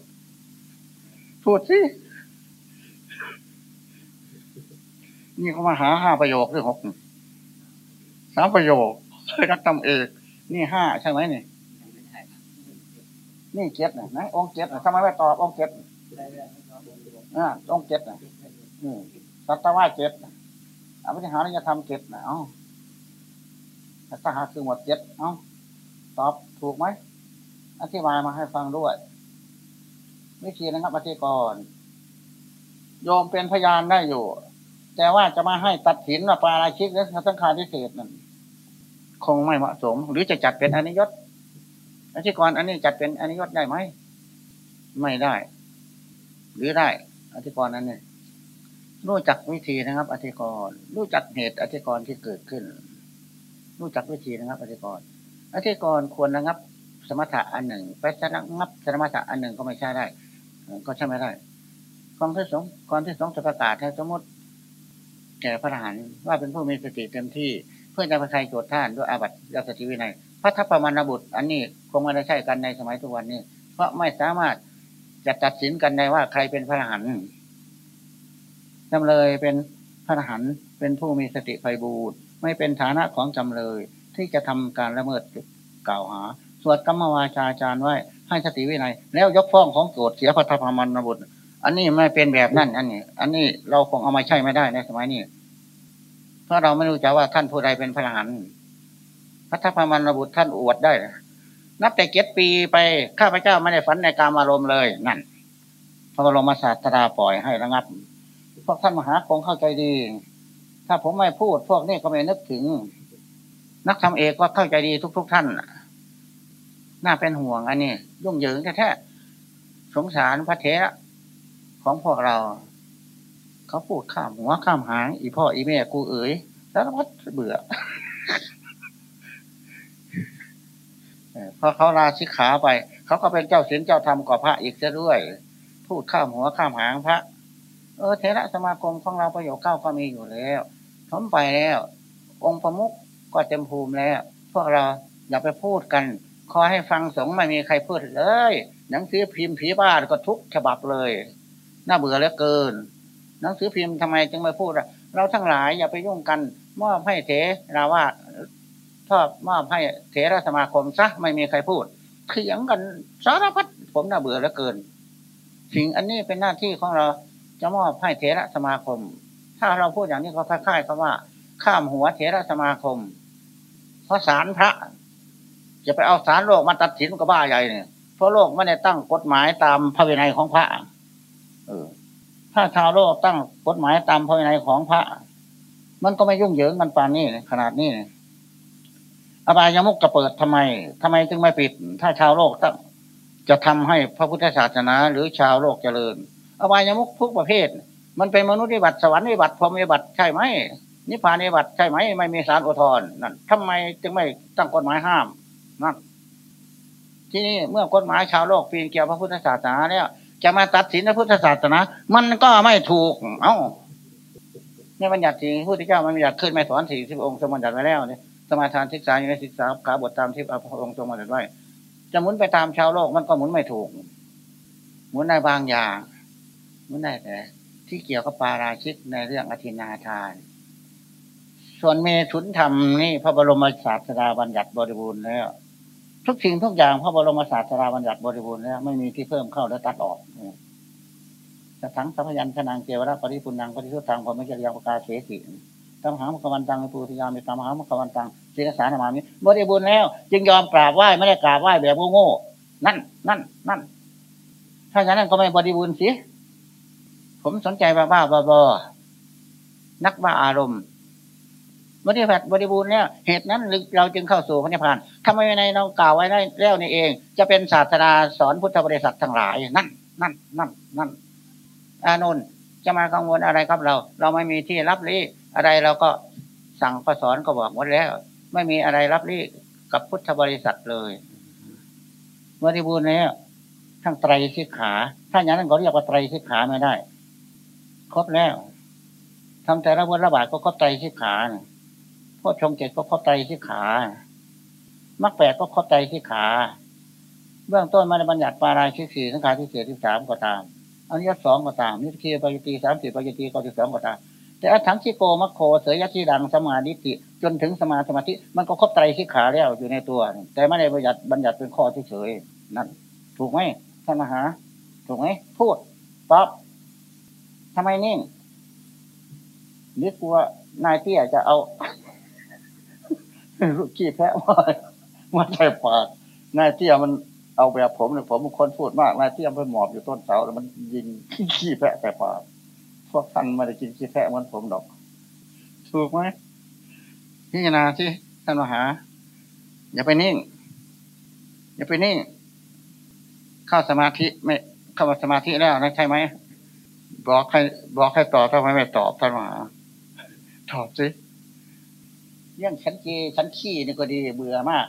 พูดสินี่เขามาหาห้าประโยคหรือหกสามประโยคเคยนักตำเอกนี่ห้าใช่ไหมนี่นี่เจ็ดนะนะองเจ็ดนะทำไมไม่ตอบองเจ็ดอ่าองเจ็ดนะสัตว์ว่าเจ็ดอภิหารจะทำเจ็ดนะอ้า สัตว์หาคือหมดเจ็ดเอ้าตอบถูกไหม อธิบายมาให้ฟังด้วย วิธีนะครับอธิกรโยมเป็นพยานได้อยู่ แต่ว่าจะมาให้ตัดสินว่าปาราชิกหรือสังขารพิเศษนั่นคงไม่เหมาะสม หรือจะจัดเป็นอนิยตอธิกรอันนี้จัดเป็นอนิยตได้ไหม ไม่ได้ หรือได้อธิกรนั้นเนี่ยรู้จักวิธีนะครับ อธิกร รู้จักเหตุอธิกรที่เกิดขึ้น รู้จักวิธีนะครับอธิกรอธิกรควรระงับสมถะอันหนึ่งไประงับสมถะอันหนึ่งก็ไม่ใช่ได้ ก็ใช่ไม่ได้ความที่สองความที่สองจะประกาศให้สมมติ แก่พระทหารว่าเป็นผู้มีสติเต็มที่ เพื่อจะประทายโจทย์ท่านด้วยอาบัติยาสติวินัยพระทัพประมาณบุตร อันนี้คงไม่ได้ใช่กันในสมัยทุกวันนี้ เพราะไม่สามารถจะตัดสินกันได้ว่าใครเป็นพระทหารจำเลยเป็นพระทหารเป็นผู้มีสติไฟบูร ไม่เป็นฐานะของจำเลย ที่จะทำการละเมิดกล่าวหา สวดกรรมวาจาจารย์ไว้ให้สติวินัย แล้วยกฟ้องของโกรธเสียพระธรรมนบุตรอันนี้ไม่เป็นแบบนั่นอันนี้ อันนี้เราคงเอามาใช้ไม่ได้ในสมัยนี้เพราะเราไม่รู้จักว่าท่านผู้ใดเป็นพระหันพระธรรมนบุตรท่านอวดได้ นับแต่เก็ดปีไปข้าพเจ้าไม่ได้ฝันในการอารมณ์เลยนั่นพระบรมศาสดาปล่อยให้ระงับพวกท่านมหาคงเข้าใจดี ถ้าผมไม่พูดพวกนี้ก็ไม่นึกถึง นักทำเอกก็เข้าใจดีทุกๆทท่านน่าเป็นห่วงอันนี้ยุ่งเหยิงแท้ๆสงสารพระเทะของพวกเรา เขาพูดข้ามหัวข้ามหาง อีพ่ออีแม่กูเอ๋ยแล้ววัดเบื่อพอเขาลาชิกขาไป เขาก็เป็นเจ้าศีลเจ้าธรรมกว่าพระอีกจะด้วย พูดข้ามหัวข้ามหางพระ เออเทระสมาคมของเราประโยชน์เก้าก็มีอยู่แล้ว ทมไปแล้ว องค์ประมุขก็เต็มภูมิแล้ว พวกเราอย่าไปพูดกัน ขอให้ฟังสงไม่มีใครพูดเลย หนังสือพิมพ์ผีบ้านก็ทุกฉบับเลย น่าเบื่อเหลือเกิน หนังสือพิมพ์ทำไมจึงไม่พูดเราทั้งหลายอย่าไปยุ่งกัน มอบให้เถราวาชอบมอบให้เถรสมาคมซะไม่มีใครพูดเถียงกันสารพัดผมน่าเบื่อเหลือเกิน สิ่งอันนี้เป็นหน้าที่ของเราจะมอบให้เถระสมาคม ถ้าเราพูดอย่างนี้ก็คล้ายๆกับว่า ข้ามหัวเถระสมาคม เพราะสารพระจะไปเอาสารโลกมาตัดสินก็บ้าใหญ่เนี่ยเพราะโลกไม่ได้ตั้งกฎหมายตามพระวินัยของพระเออ ถ้าชาวโลกตั้งกฎหมายตามพระวินัยของพระ มันก็ไม่ยุ่งเหยิงกันปานนี้ขนาดนี้อบายามุกจะเปิดทำไมทำไมจึงไม่ปิด ถ้าชาวโลกตั้งจะทำให้พระพุทธศาสนา หรือชาวโลกเจริญ อบายามุกทุกประเภท มันเป็นมนุษย์วิบัติสวรรค์วิบัติพรหมวิบัติใช่ไหมนิพพานวิบัติใช่ไหม ไม่มีสารอุทธรนั่นทำไมจึงไม่ตั้งกฎหมายห้ามนั่นที่นี่เมื่อกฎหมายชาวโลกปีนเกี่ยวพระพุทธศาสนาแล้วจะมาตัดสินพระพุทธศาสนา มันก็ไม่ถูก เอ้าเนี่ยบัญญัติสิ่งพุทธเจ้ามันบัญญัติขึ้นไม่สอนสี่สิบองค์สมบัญญัติไว้แล้วเนี่ยสมาทานศึกษาอยู่ในศึกษาขาบทตามที่พระองค์ทรงบัญญัติไว้จะหมุนไปตามชาวโลกมันก็หมุนไม่ถูก หมุนได้บางอย่างหมุนได้แต่ ที่เกี่ยวกับปาราชิกในเรื่องอธินาทาน ส่วนเมถุนธรรมนี่พระบรมศาสดาบัญญัติบริบูรณ์แล้ว ทุกสิ่งทุกอย่างพระบรมศาสดาบัญญัติบริบูรณ์แล้วไม่มีที่เพิ่มเข้าและตัดออกสถังสัพยัญชนะเกวราปริปุนังปริสุทธังพรหมจริยังประกาศเสสิตามหามกวันตังปูติยามีตามหามกวันตังเสกสารมามิบริบูรณ์แล้ว จึงยอมกราบไหว้ไม่ได้กราบไหว้แบบโง่ๆนั่นนั่นนั่นถ้าอย่างนั้นก็ไม่บริบูรณ์สิ ผมสนใจบ้าบ้าบอนักบ้าอารมณ์บริบัติบริบูรณ์เนี่ยเหตุนั้นเราจึงเข้าสู่พระนิพพานทำไมในเรากล่าวไว้ได้แล้วนี่เอง จะเป็นศาสนาสอนพุทธบริษัททั้งหลายนั่นนั่นนั่นนั่นอานนท์จะมากังวลอะไรครับเรา เราไม่มีที่รับรีอะไรเราก็สั่งก็สอนก็บอกหมดแล้ว ไม่มีอะไรรับรีกับพุทธบริษัทเลยบริบูรณ์แล้วทั้งไตรสิกขา ถ้าอย่างนั้นก็เรียกว่าไตรสิกขาไม่ได้ ครบแล้วทำแต่ละวันละบาทก็ครบไตรสิกขาพ่อชงเจ็ดก็ครบไตรสิกขามักแปดก็ครบไตรสิกขา เบื้องต้นมาในบัญญัติปาราชิกสี่สังขารที่เสียที่สามก็ตามอันนี้สองก็ตามนิสกีปยตีสามสี่ปยตีก็ที่สองก็ตามแต่อัถังชิโกมัคโคเสยยัติดังสมาธิติ จนถึงสมาสมาธิมันก็ครบไตรสิกขาแล้วอยู่ในตัว แต่ไม่ได้บัญญัติบัญญัติเป็นข้อเฉยนั่นถูกไหมท่านมหา ถูกไหมพูดตอบ ทำไมนิ่งนึกว่านายเตี้ยจะเอาลูกขี้แพะมามาใส่ปากนายเตี้ยมันเอาแบบผมเนี่ยผมเป็นคนพูดมากนายเตี้ยมันหมอบอยู่ต้นเสาแล้วมันยิงขี้แพะใส่ปากพวกท่านไม่ได้กินขี้แพะเหมือนผมดอก ถูกไหมพิจารณาที่ท่านมหา อย่าไปนิ่ง อย่าไปนิ่ง เข้าสมาธิไม่เข้าสมาธิแล้วนะใช่ไหม บอกให้บอกให้ตอบทำไมไม่ตอบท่านมาตอบสิเรื่องชั้นเจชั้นขี้นี่ก็ดีเบื่อมาก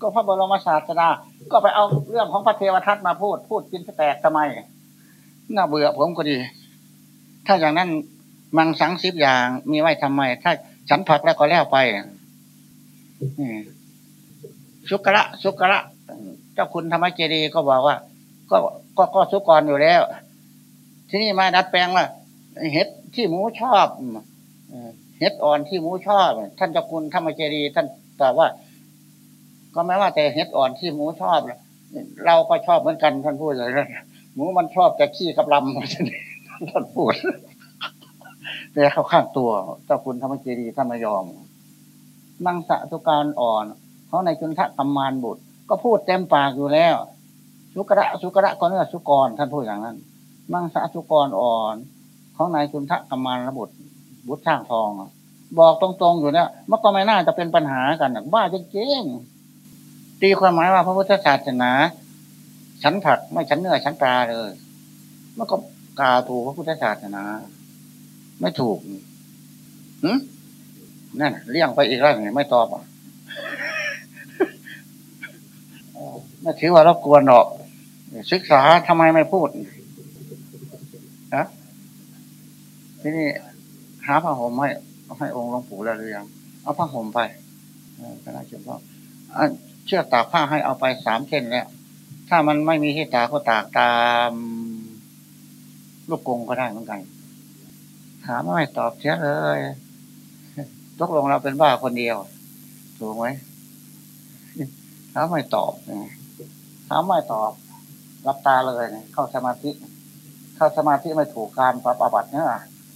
ก็พระบรมศาสดาก็ไปเอาเรื่องของพระเทวทัตมาพูด พูดกินแตกทำไมน่าเบื่อผมก็ดี ถ้าอย่างนั้นมังสังสิบอย่างมีไว้ทำไม ถ้าฉันผักแล้วก็แล้วไปสุกระสุกระเจ้าคุณธรรมเจดีก็บอกว่า ก็ก็ก็สุกรอยู่แล้ว ที่นี่มาดัดแปลงว่าเห็ดที่หมูชอบเห็ดอ่อนที่หมูชอบ ท่านเจ้าคุณธรรมเจดีท่านตอบว่า ก็ไม่ว่าแต่เห็ดอ่อนที่หมูชอบเราก็ชอบเหมือนกันท่านพูดเลยนะหมูมันชอบแต่ขี้กับลำท่านพูดแต่เขาข้างตัวเจ้าคุณธรรมเจดีท่านไม่ยอมนั่งสะทุการอ่อนเขาในจุนทะกรรมานบุตร ก็พูดเต็มปากอยู่แล้ว สุกระสุกระก็เนื้อสุกรท่านพูดอย่างนั้น มังสะสุกรอ่อน ของนายจุนทะกรรมานบุตรบุตรช่างทอง บอกตรงๆอยู่เนี่ยมันก็ไม่น่าจะเป็นปัญหากันบ้าจริงๆตีความหมายว่าพระพุทธศาสนา ฉันผักไม่ฉันเนื้อฉันปลาเลยมันก็กาถูกพระพุทธศาสนา ไม่ถูกหืนั่นเลี่ยงไปอีกแล้วไม่ตอบอะไม่ถือว่ารบกวนหรอกศึกษาทำไมไม่พูดนะ ที่นี่หาผ้าห่มให้ให้องค์หลวงปู่แล้วหรือยัง เอาผ้าห่มไปขณะเฉพาะเชือกตากผ้าให้เอาไปสามเส้นแล้ว ถ้ามันไม่มีที่ตากก็ตากตามลูกกงก็ได้เหมือนกัน ถามไม่ตอบเสียเลยตกลงเราเป็นบ้าคนเดียว ถูกไหมถามไม่ตอบถามไม่ตอบ รับตาเลย เข้าสมาธิ เข้าสมาธิไม่ถูกการปรับอาบัติเนี่ย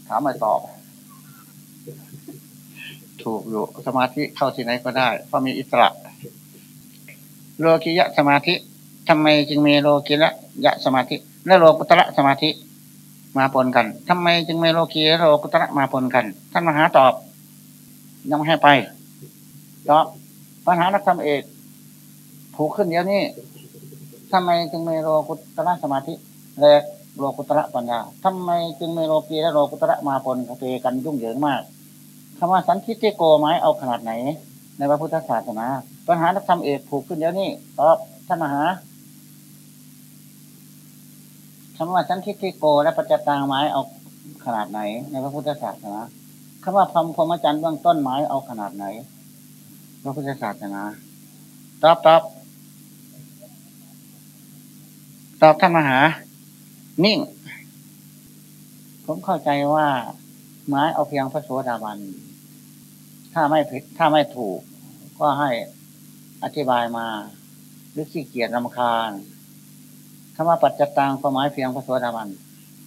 ถามม่ตอบ ถูกอยู่สมาธิเข้าที่ไหนก็ได้ เพราะมีอิสระ โลกิยะสมาธิทำไมจึงมีโลกิยะสมาธิ และโลกุตระสมาธิ มาปนกันทำไมจึงมีโลกีและโลกุตระมาปนกัน ท่านมหาตอบ ยังไม่ให้ไปตอบปัญหานักธรรมเอกผูกขึ้นเดี๋ยวนี้ทำไมจึงมีโลกุตระสมาธิและ โลกุตระปัญญาทำไมจึงมีโลกีและโลกุตระมาปนกันยุ่งเหยิงมากคำว่าสันทิฏฐิโกไม้เอาขนาดไหน ในพระพุทธศาสนาปัญหานักธรรมเอกผูกขึ้นเดี๋ยวนี้ตอบท่านมหาคำว่าสันทิฏฐิโกและปัจจตางไม้เอาขนาดไหน ในพระพุทธศาสนาคำว่าพรมพรมจันทร์เบื้องต้นไม้เอาขนาดไหน พระพุทธศาสนาตอบตอบตอบท่านมหา นิ่ง ผมเข้าใจว่าไม้เอาเพียงพระโสดาบัน ถ้าไม่ผิดถ้าไม่ถูก ก็ให้อธิบายมาหรือขี้เกียจรำคาญคำว่าปัจจตังก็หมายเพียงพระโสดาบัน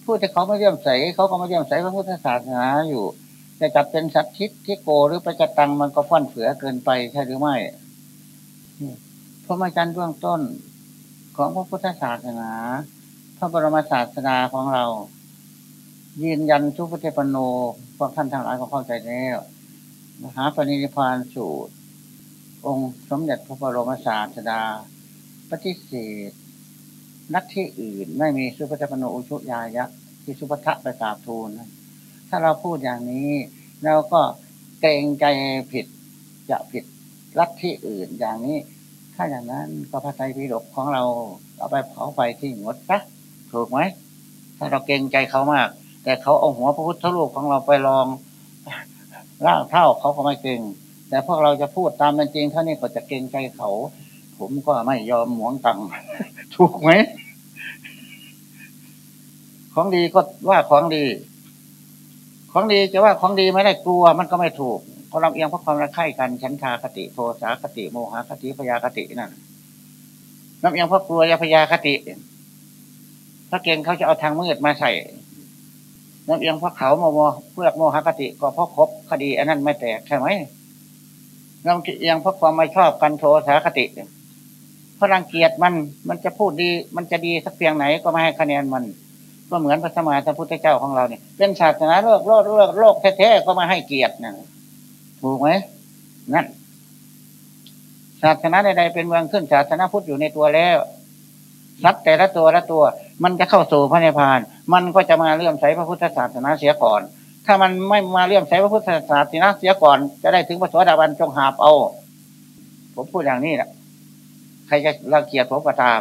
ผู้ที่เขาไม่เยี่ยมใสเขาก็ไม่เยี่ยมใสพระพุทธศาสนาอยู่จะจับเป็นสัตทิศที่โกหรือปัจจตังมันก็ฟั่นเฟือเกินไปใช่หรือไม่พระมาจันเบื้องต้นของพระพุทธศาสนา พระบรมศาสดาของเรา ยืนยันทุกพุทปโนพวกท่านทั้งหลายก็เข้าใจแล้วมหาปณิพานสูตร องค์สมเด็จพระบรมศาสดา ปฏิเสธนักที่อื่นไม่มีสุภะปโนอุชุยายะที่สุภะไปกาบทูลถ้าเราพูดอย่างนี้ เราก็เกรงใจผิดจะผิดลัทธิอื่นอย่างนี้ ถ้าอย่างนั้นก็พระไตรปิฎกของเราเอาไปเผาไฟที่งดซะ ถูกไหมถ้าเราเกรงใจเขามาก แต่เขาเอาหัวพระพุทธรูปของเราไปลองร่างเท่าเขาก็ไม่เกรงแต่พวกเราจะพูดตามเป็นจริงเท่านี้ก็จะเกรงใจเขา ผมก็ไม่ยอมหวงตังถูกไหมของดีก็ว่าของดี ของดีจะว่าของดีไม่ได้กลัว มันก็ไม่ถูกเพราะเราเอียงเพราะความรักใคร่กันฉันทาคติโทสาคติโมหคติพยาคตินั่นน้ำเอียงเพราะกลัวยาพยาคติ ถ้าเก่งเขาจะเอาทางมืดมาใส่น้ำเอียงพระเขาโมโมเพื่อโมหคติก็เพราะครบคดีอันนั้นไม่แตกใช่ไหมน้ำเอียงเพราะความไม่ชอบกันโทสาคติเพราะรังเกียจมันมันจะพูดดี มันจะดีสักเพียงไหนก็ไม่ให้คะแนนมัน ก็เหมือนพระสมมาสัมพุทธเจ้าของเราเนี่ยเป็นศาสนาโลกโลกโลกโลกแท้ๆก็มาให้เกียรตินะถูกไหมนั่นศาสนาใดๆเป็นเมืองขึ้นศาสนาพุทธอยู่ในตัวแล้ว สัตว์แต่ละตัวละตัว มันจะเข้าสู่พระนิพพาน มันก็จะมาเลื่อมใสพระพุทธศาสนาเสียก่อน ถ้ามันไม่มาเลื่อมใสพระพุทธศาสนาเสียก่อน จะได้ถึงพระสวัสดิบาลจงหาบเอา ผมพูดอย่างนี้แหละใครจะรังเกียจผมก็ตาม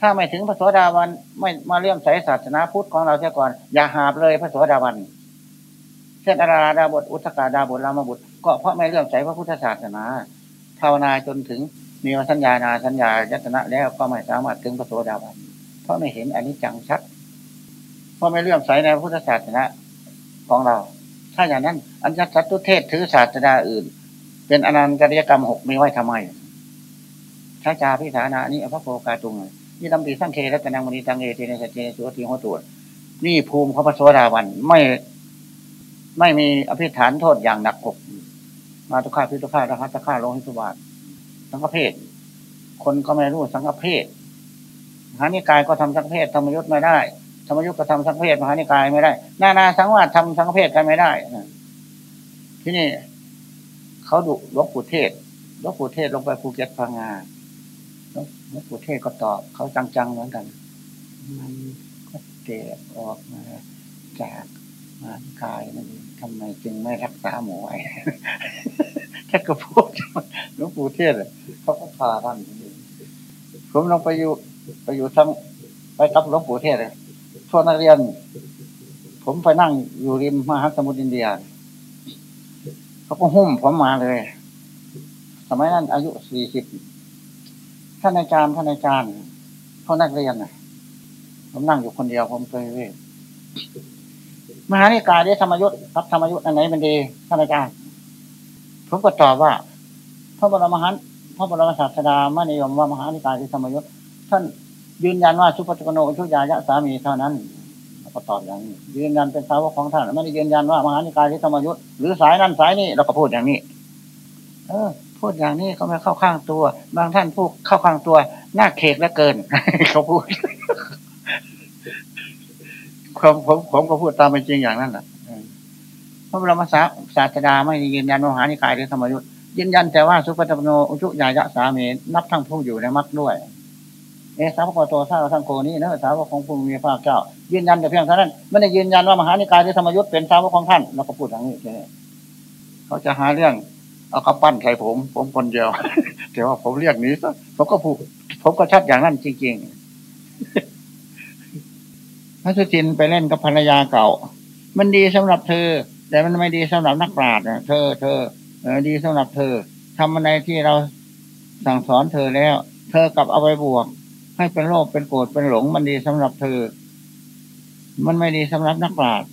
ถ้าไม่ถึงพระโสดาบันไม่มาเลื่อมใสศาสนาพุทธของเราเสียก่อน อย่าหาบเลยพระโสดาบันเช่นอาราดาบทอุตกาดาบทรามบุตร ก็เพราะไม่เลื่อมใสพระพุทธศาสนาภาวนาจนถึง มีมาสัญญานาสัญญายตนะแล้วก็ไม่สามารถถึงพระโสดาบันเพราะไม่เห็นอันนี้จังชัดเพราะไม่เลื่อมใสในพุทธศาสนาของเรา ถ้าอย่างนั้น อัญชัตตุเทศถือศาสนาอื่น เป็นอนันตริยกรรมหกมีไว้ทำไมช้าจาพิสานานี่อภโภกาตุงนี่ลำปีสั้นเครัตนังมณีตังเอเทนสเจนสุทีหัวตัวนี่ภูมิเขาพระโสดาวันไม่ไม่มีอภิฐานโทษอย่างหนักอกมาตุฆาพิทุฆาตะคัตะฆ่าลงให้สุบาท สังฆเพศ คนก็ไม่รู้สังฆเพศมหานิกายก็ทำสังฆเพศธรรมยุทธ์ไม่ได้ธรรมยุทธ์ก็ทำสังฆเพศมหานิกายไม่ได้ นานาสังวาสทำสังฆเพศกันไม่ได้ที่นี่เขาดุหลวงปู่เทศหลวงปู่เทศลงไปภูเก็ตพังงาหลวงปู่เทศก็ตอบเขาจังๆเหมือนกัน มันก็เกิดออกมาจากมากายนั่นเองทำไมจึงไม่รักษาหมว้ แค่กระพูดหลวงปู่เทศเขาก็พาท่านผมลงไปอยู่ไปอยู่ทั้งไปกับหลวงปู่เทศเลยพวกนักเรียน ผมไปนั่งอยู่ริมมหาสมุทรอินเดีย เขาก็หุ้มผมมาเลย สมัยนั้นอายุสี่สิบท่านอาจารย์ท่านอาจารย์พวกนักเรียนนะผมนั่งอยู่คนเดียวผมเคยเว้มหานิกายได้ธรรมยุทธ์รับธรรมยุทธ์อันไหนเป็นดีท่านอาจารย์ ผมก็ตอบว่า พระบรมหันพระบรมศาสดาไม่นิยมว่ามหานิกายได้ธรรมยุทธ์ท่านยืนยันว่าสุปฏิโนชุยายะสามีเท่านั้นก็ตอบอย่างนี้ยืนยันเป็นสาวกของท่านไม่ได้ยืนยันว่ามหานิกายที่ธรรมยุทธ์หรือสายนั้นสายนี้เราก็พูดอย่างนี้ เออ พูดอย่างนี้เขาไม่เข้าข้างตัว บางท่านพูดเข้าข้างตัวหน้าเขกเหลือเกินเขาพูดผมผมผมก็พูดตามเป็นจริงอย่างนั้นแหละ พระบรมศาศาสดาไม่ยืนยันมหานิกายหรือธรรมยุทธ์ยืนยันแต่ว่าสุปฏิปโนอุชุยายะสามีนับทั้งผู้อยู่ในมรรคด้วย เอสาวกโตสาวทั้งโกนี้นะสาวกของผู้มีพระเจ้า ยืนยันแต่เพียงเท่านั้นไม่ได้ยืนยันว่ามหานิกายหรือธรรมยุทธ์เป็นสาวกของท่านเราก็พูดอย่างนี้เขาจะหาเรื่องเอากระปั้นใส่ผม ผมคนเดียวแต่ว่าผมเรียกนี้ผมก็พูดผมก็ชัดอย่างนั้นจริงๆพระสุจินไปเล่นกับภรรยาเก่า มันดีสำหรับเธอ แต่มันไม่ดีสำหรับนักปราชญ์เธอ เธอเออดีสำหรับเธอทำอะไรที่เราสั่งสอนเธอแล้ว เธอกลับเอาไปบวก ให้เป็นโรคเป็นโกรธเป็นหลงมันดีสำหรับเธอ มันไม่ดีสำหรับนักปราชญ์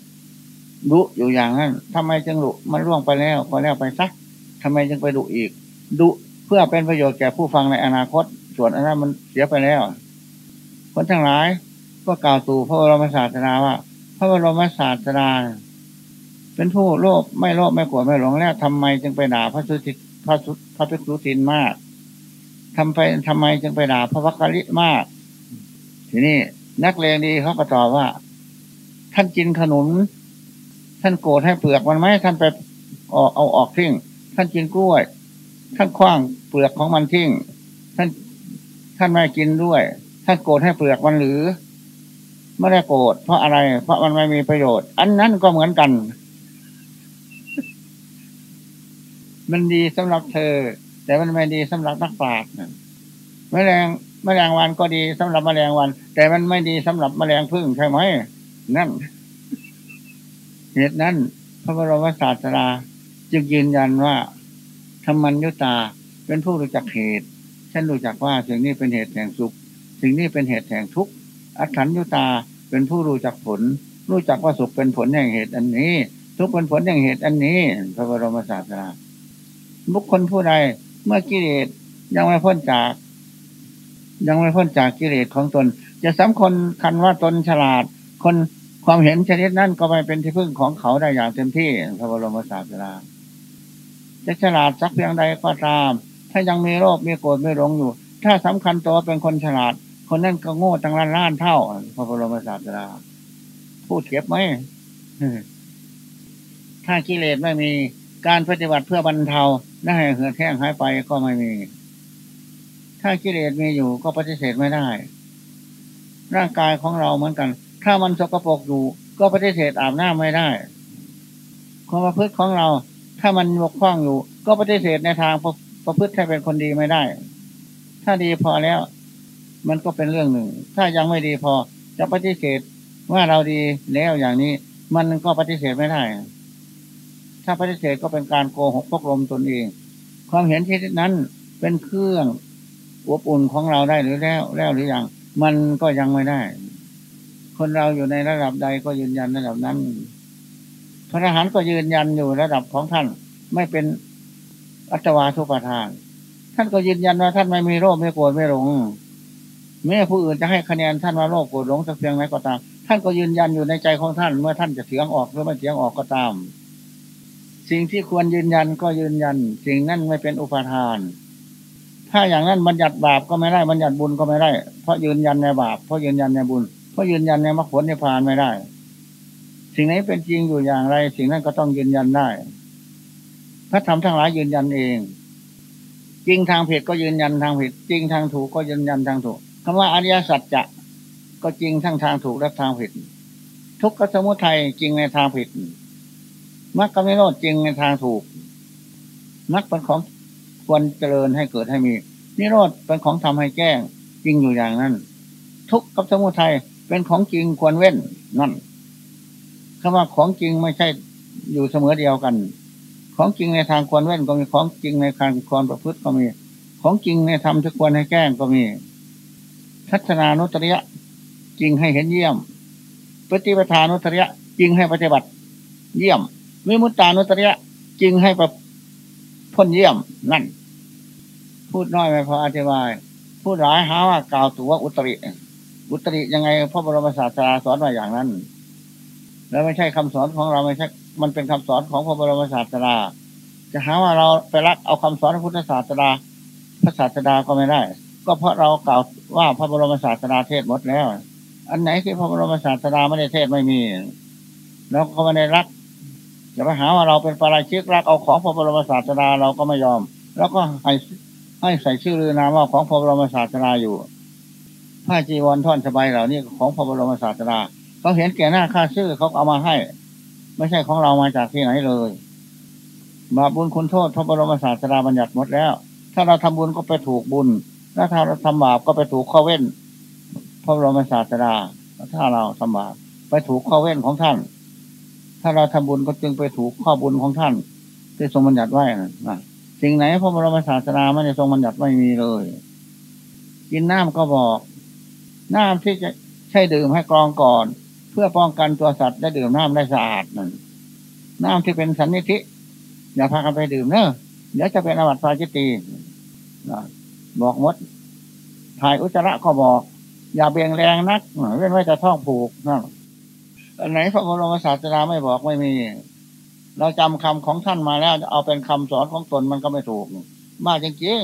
ดุอยู่อย่างนั้นทำไมจึงดุมันล่วงไปแล้วพอแล้วไปซักทำไมจึงไปดุอีกดุเพื่อเป็นประโยชน์แก่ผู้ฟังในอนาคต ส่วนอันนั้นมันเสียไปแล้ว คนทั้งหลายก็กล่าวตู่พระบรมศาสดาว่า พระบรมศาสดา เป็นผู้โลภไม่โลภไม่โกรธไม่หลงแล้วทำไมจึงไปด่าพระสุติพระสุพระภิกษุทินมากทำไปทำไมจึงไปด่าพระวัคคลิมาก ทีนี้นักเลงดีเขาก็ตอบว่า ท่านกินขนุน ท่านโกรธให้เปลือกมันไหมท่านไปออกเอาออกทิ้งท่านกินกล้วย ท่านคว้างเปลือกของมันทิ้งท่านท่านไม่กินด้วย ท่านโกรธให้เปลือกมันหรือไม่ได้โกรธเพราะอะไร เพราะมันไม่มีประโยชน์ อันนั้นก็เหมือนกัน มันดีสำหรับเธอ แต่มันไม่ดีสำหรับนักปราชญ์แมลงแมลงวันก็ดีสำหรับแมลงวัน แต่มันไม่ดีสำหรับแมลงพึ่งใช่ไหมนั่นเหตุนั้นพระบรมศาสดาจึงยืนยันว่าธรรมัญญตาเป็นผู้รู้จักเหตุ ฉันรู้จักว่าสิ่งนี้เป็นเหตุแห่งสุข สิ่งนี้เป็นเหตุแห่งทุกข์อัฏฐัญญตาเป็นผู้รู้จักผล รู้จักว่าสุขเป็นผลแห่งเหตุอันนี้ ทุกข์เป็นผลแห่งเหตุอันนี้ พระบรมศาสดา บุคคลผู้ใดเมื่อกิเลสยังไม่พ้นจาก ยังไม่พ้นจากกิเลสของตน จะสำคนคันว่าตนฉลาด คนความเห็นชนิดนั้นก็ไม่เป็นที่พึ่งของเขาได้อย่างเต็มที่พระบรมศาสดาจะฉลาดสักเพียงใดก็ตาม ถ้ายังมีโรคมีโกรธไม่หลงอยู่ ถ้าสำคัญตัวเป็นคนฉลาด คนนั้นก็โง่ตั้งล้านล้านเท่าพระบรมศาสดาพูดเก็บไหมถ้ากิเลสไม่มีการปฏิบัติเพื่อบรรเทา ได้เหือดแห้งหายไปก็ไม่มี ถ้ากิเลสมีอยู่ก็ปฏิเสธไม่ได้ ร่างกายของเราเหมือนกัน ถ้ามันสกปรกอยู่ ก็ปฏิเสธอาบน้ำไม่ได้ ความประพฤติของเรา ถ้ามันบกพร่องอยู่ ก็ปฏิเสธในทางประพฤติให้เป็นคนดีไม่ได้ ถ้าดีพอแล้ว มันก็เป็นเรื่องหนึ่ง ถ้ายังไม่ดีพอจะปฏิเสธว่าเราดีแล้วอย่างนี้ มันก็ปฏิเสธไม่ได้ ถ้าปฏิเสธก็เป็นการโกหกพกลมตนเอง ความเห็นที่นนั้นเป็นเครื่องอบอุ่นของเราได้หรือแล้วแล้วหรือยังมันก็ยังไม่ได้ คนเราอยู่ในระดับใดก็ยืนยันระดับนั้น พระอรหันต์ก็ยืนยันอยู่ระดับของท่าน ไม่เป็นอัตวาทุปทาน ท่านก็ยืนยันว่าท่านไม่มีโรคไม่โกรธไม่หลงแม้ผู้อื่นจะให้คะแนนท่านว่าโรคโกรธหลงสักเพียงไหนก็ตาม ท่านก็ยืนยันอยู่ในใจของท่าน เมื่อท่านจะเสียงออกหรือไม่เสียงออกก็ตาม สิ่งที่ควรยืนยันก็ยืนยัน สิ่งนั้นไม่เป็นอุปทาน ถ้าอย่างนั้นบัญญัติบาปก็ไม่ได้บัญญัติบุญก็ไม่ได้ เพราะยืนยันในบาปเพราะยืนยันในบุญ เพราะยืนยันในมรรคผลในพานไม่ได้ สิ่งไหนเป็นจริงอยู่อย่างไร สิ่งนั้นก็ต้องยืนยันได้ พระธรรมทั้งหลายยืนยันเอง จริงทางผิดก็ยืนยันทางผิด จริงทางถูกก็ยืนยันทางถูกคำว่าอริยสัจจะก็จริงทั้งทางถูกและทางผิด ทุกขสมุทัยจริงในทางผิด มรรคมิโรธจริงในทางถูกมรรคเป็นของควรเจริญให้เกิดให้มี นิโรธเป็นของทำให้แก้ง จริงอยู่อย่างนั้น ทุกข์กับสมุทัยเป็นของจริงควรเว้นนั่นคำว่าของจริงไม่ใช่อยู่เสมอเดียวกัน ของจริงในทางควรเว้นก็มีของจริงในทางควรประพฤติก็มี ของจริงในธรรมที่ควรให้แก้งก็มีทัศนานุตริยะจริงให้เห็นเยี่ยม ปฏิปทานุตริยะจึงให้ปฏิบัติ เยี่ยม วิมุตตานุตริยะจึงให้ประพ้นเยี่ยมนั่น พูดน้อยไม่พออธิบาย พูดหลายหาว่ากล่าวตัวอุตริ อุตริยังไงพระบรมศาสดาสอนมาอย่างนั้น แล้วไม่ใช่คำสอนของเราไม่ใช่มันเป็นคำสอนของพระบรมศาสดาจะหาว่าเราไปรักเอาคำสอนพุทธศาสดาพระศาสดาก็ไม่ได้ ก็เพราะเรากล่าวว่าพระบรมศาสดาเทศหมดแล้ว อันไหนที่พระบรมศาสดาไม่ได้เทศไม่มีเราก็ไม่ได้รัก อย่าไปหาว่าเราเป็นปาราชิกรักเอาของพระบรมศาสดาเราก็ไม่ยอม แล้วก็ให้ให้ใส่ชื่อรือนามว่าของพระบรมศาสดาอยู่ผ้าจีวรท่อนสบายเหล่านี้ของพระบรมศาสดาเขาเห็นแก่หน้าค่าชื่อเขาเอามาให้ ไม่ใช่ของเรามาจากที่ไหนเลยบาปบุญคุณโทษพระบรมศาสดาบัญญัติหมดแล้ว ถ้าเราทำบุญก็ไปถูกบุญถ้าเราทำบาปก็ไปถูกข้อเว้น พระบรมศาสดาถ้าเราทำบาปไปถูกข้อเว้นของท่าน ถ้าเราทำบุญก็จึงไปถูกข้อบุญของท่าน ที่ทรงบัญญัติไว้นะสิ่งไหนพระบรมศาสดาไม่ได้ทรงบัญญัติไม่มีเลย กินน้ำก็บอก น้ำที่จะใช้ดื่มให้กรองก่อน เพื่อป้องกันตัวสัตว์ได้ดื่มน้ำได้สะอาดนั่นน้ำที่เป็นสันนิธิอย่าพากันไปดื่มเนอะเดี๋ยวจะเป็นอวัตปาจิตีบอกมดถ่ายอุจจาระก็บอก อย่าเบี่ยงแรงนักเว้นไว้จะท้องผูกนั่ อันไหนพระบรมศาสดาไม่บอกไม่มี เราจำคำของท่านมาแล้วเอาเป็นคำสอนของตนมันก็ไม่ถูกมากจริง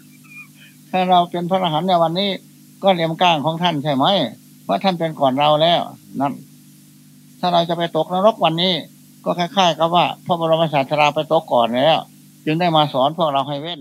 ๆถ้าเราเป็นพระอรหันต์ในวันนี้ ก็เลียมก้างของท่านใช่ไหมเพราะท่านเป็นก่อนเราแล้ว นั่น ถ้าเราจะไปตกนรกวันนี้ ก็คล้ายๆกับว่า พระบรมศาสดาไปตกก่อนแล้ว จึงได้มาสอนพวกเราให้เว้น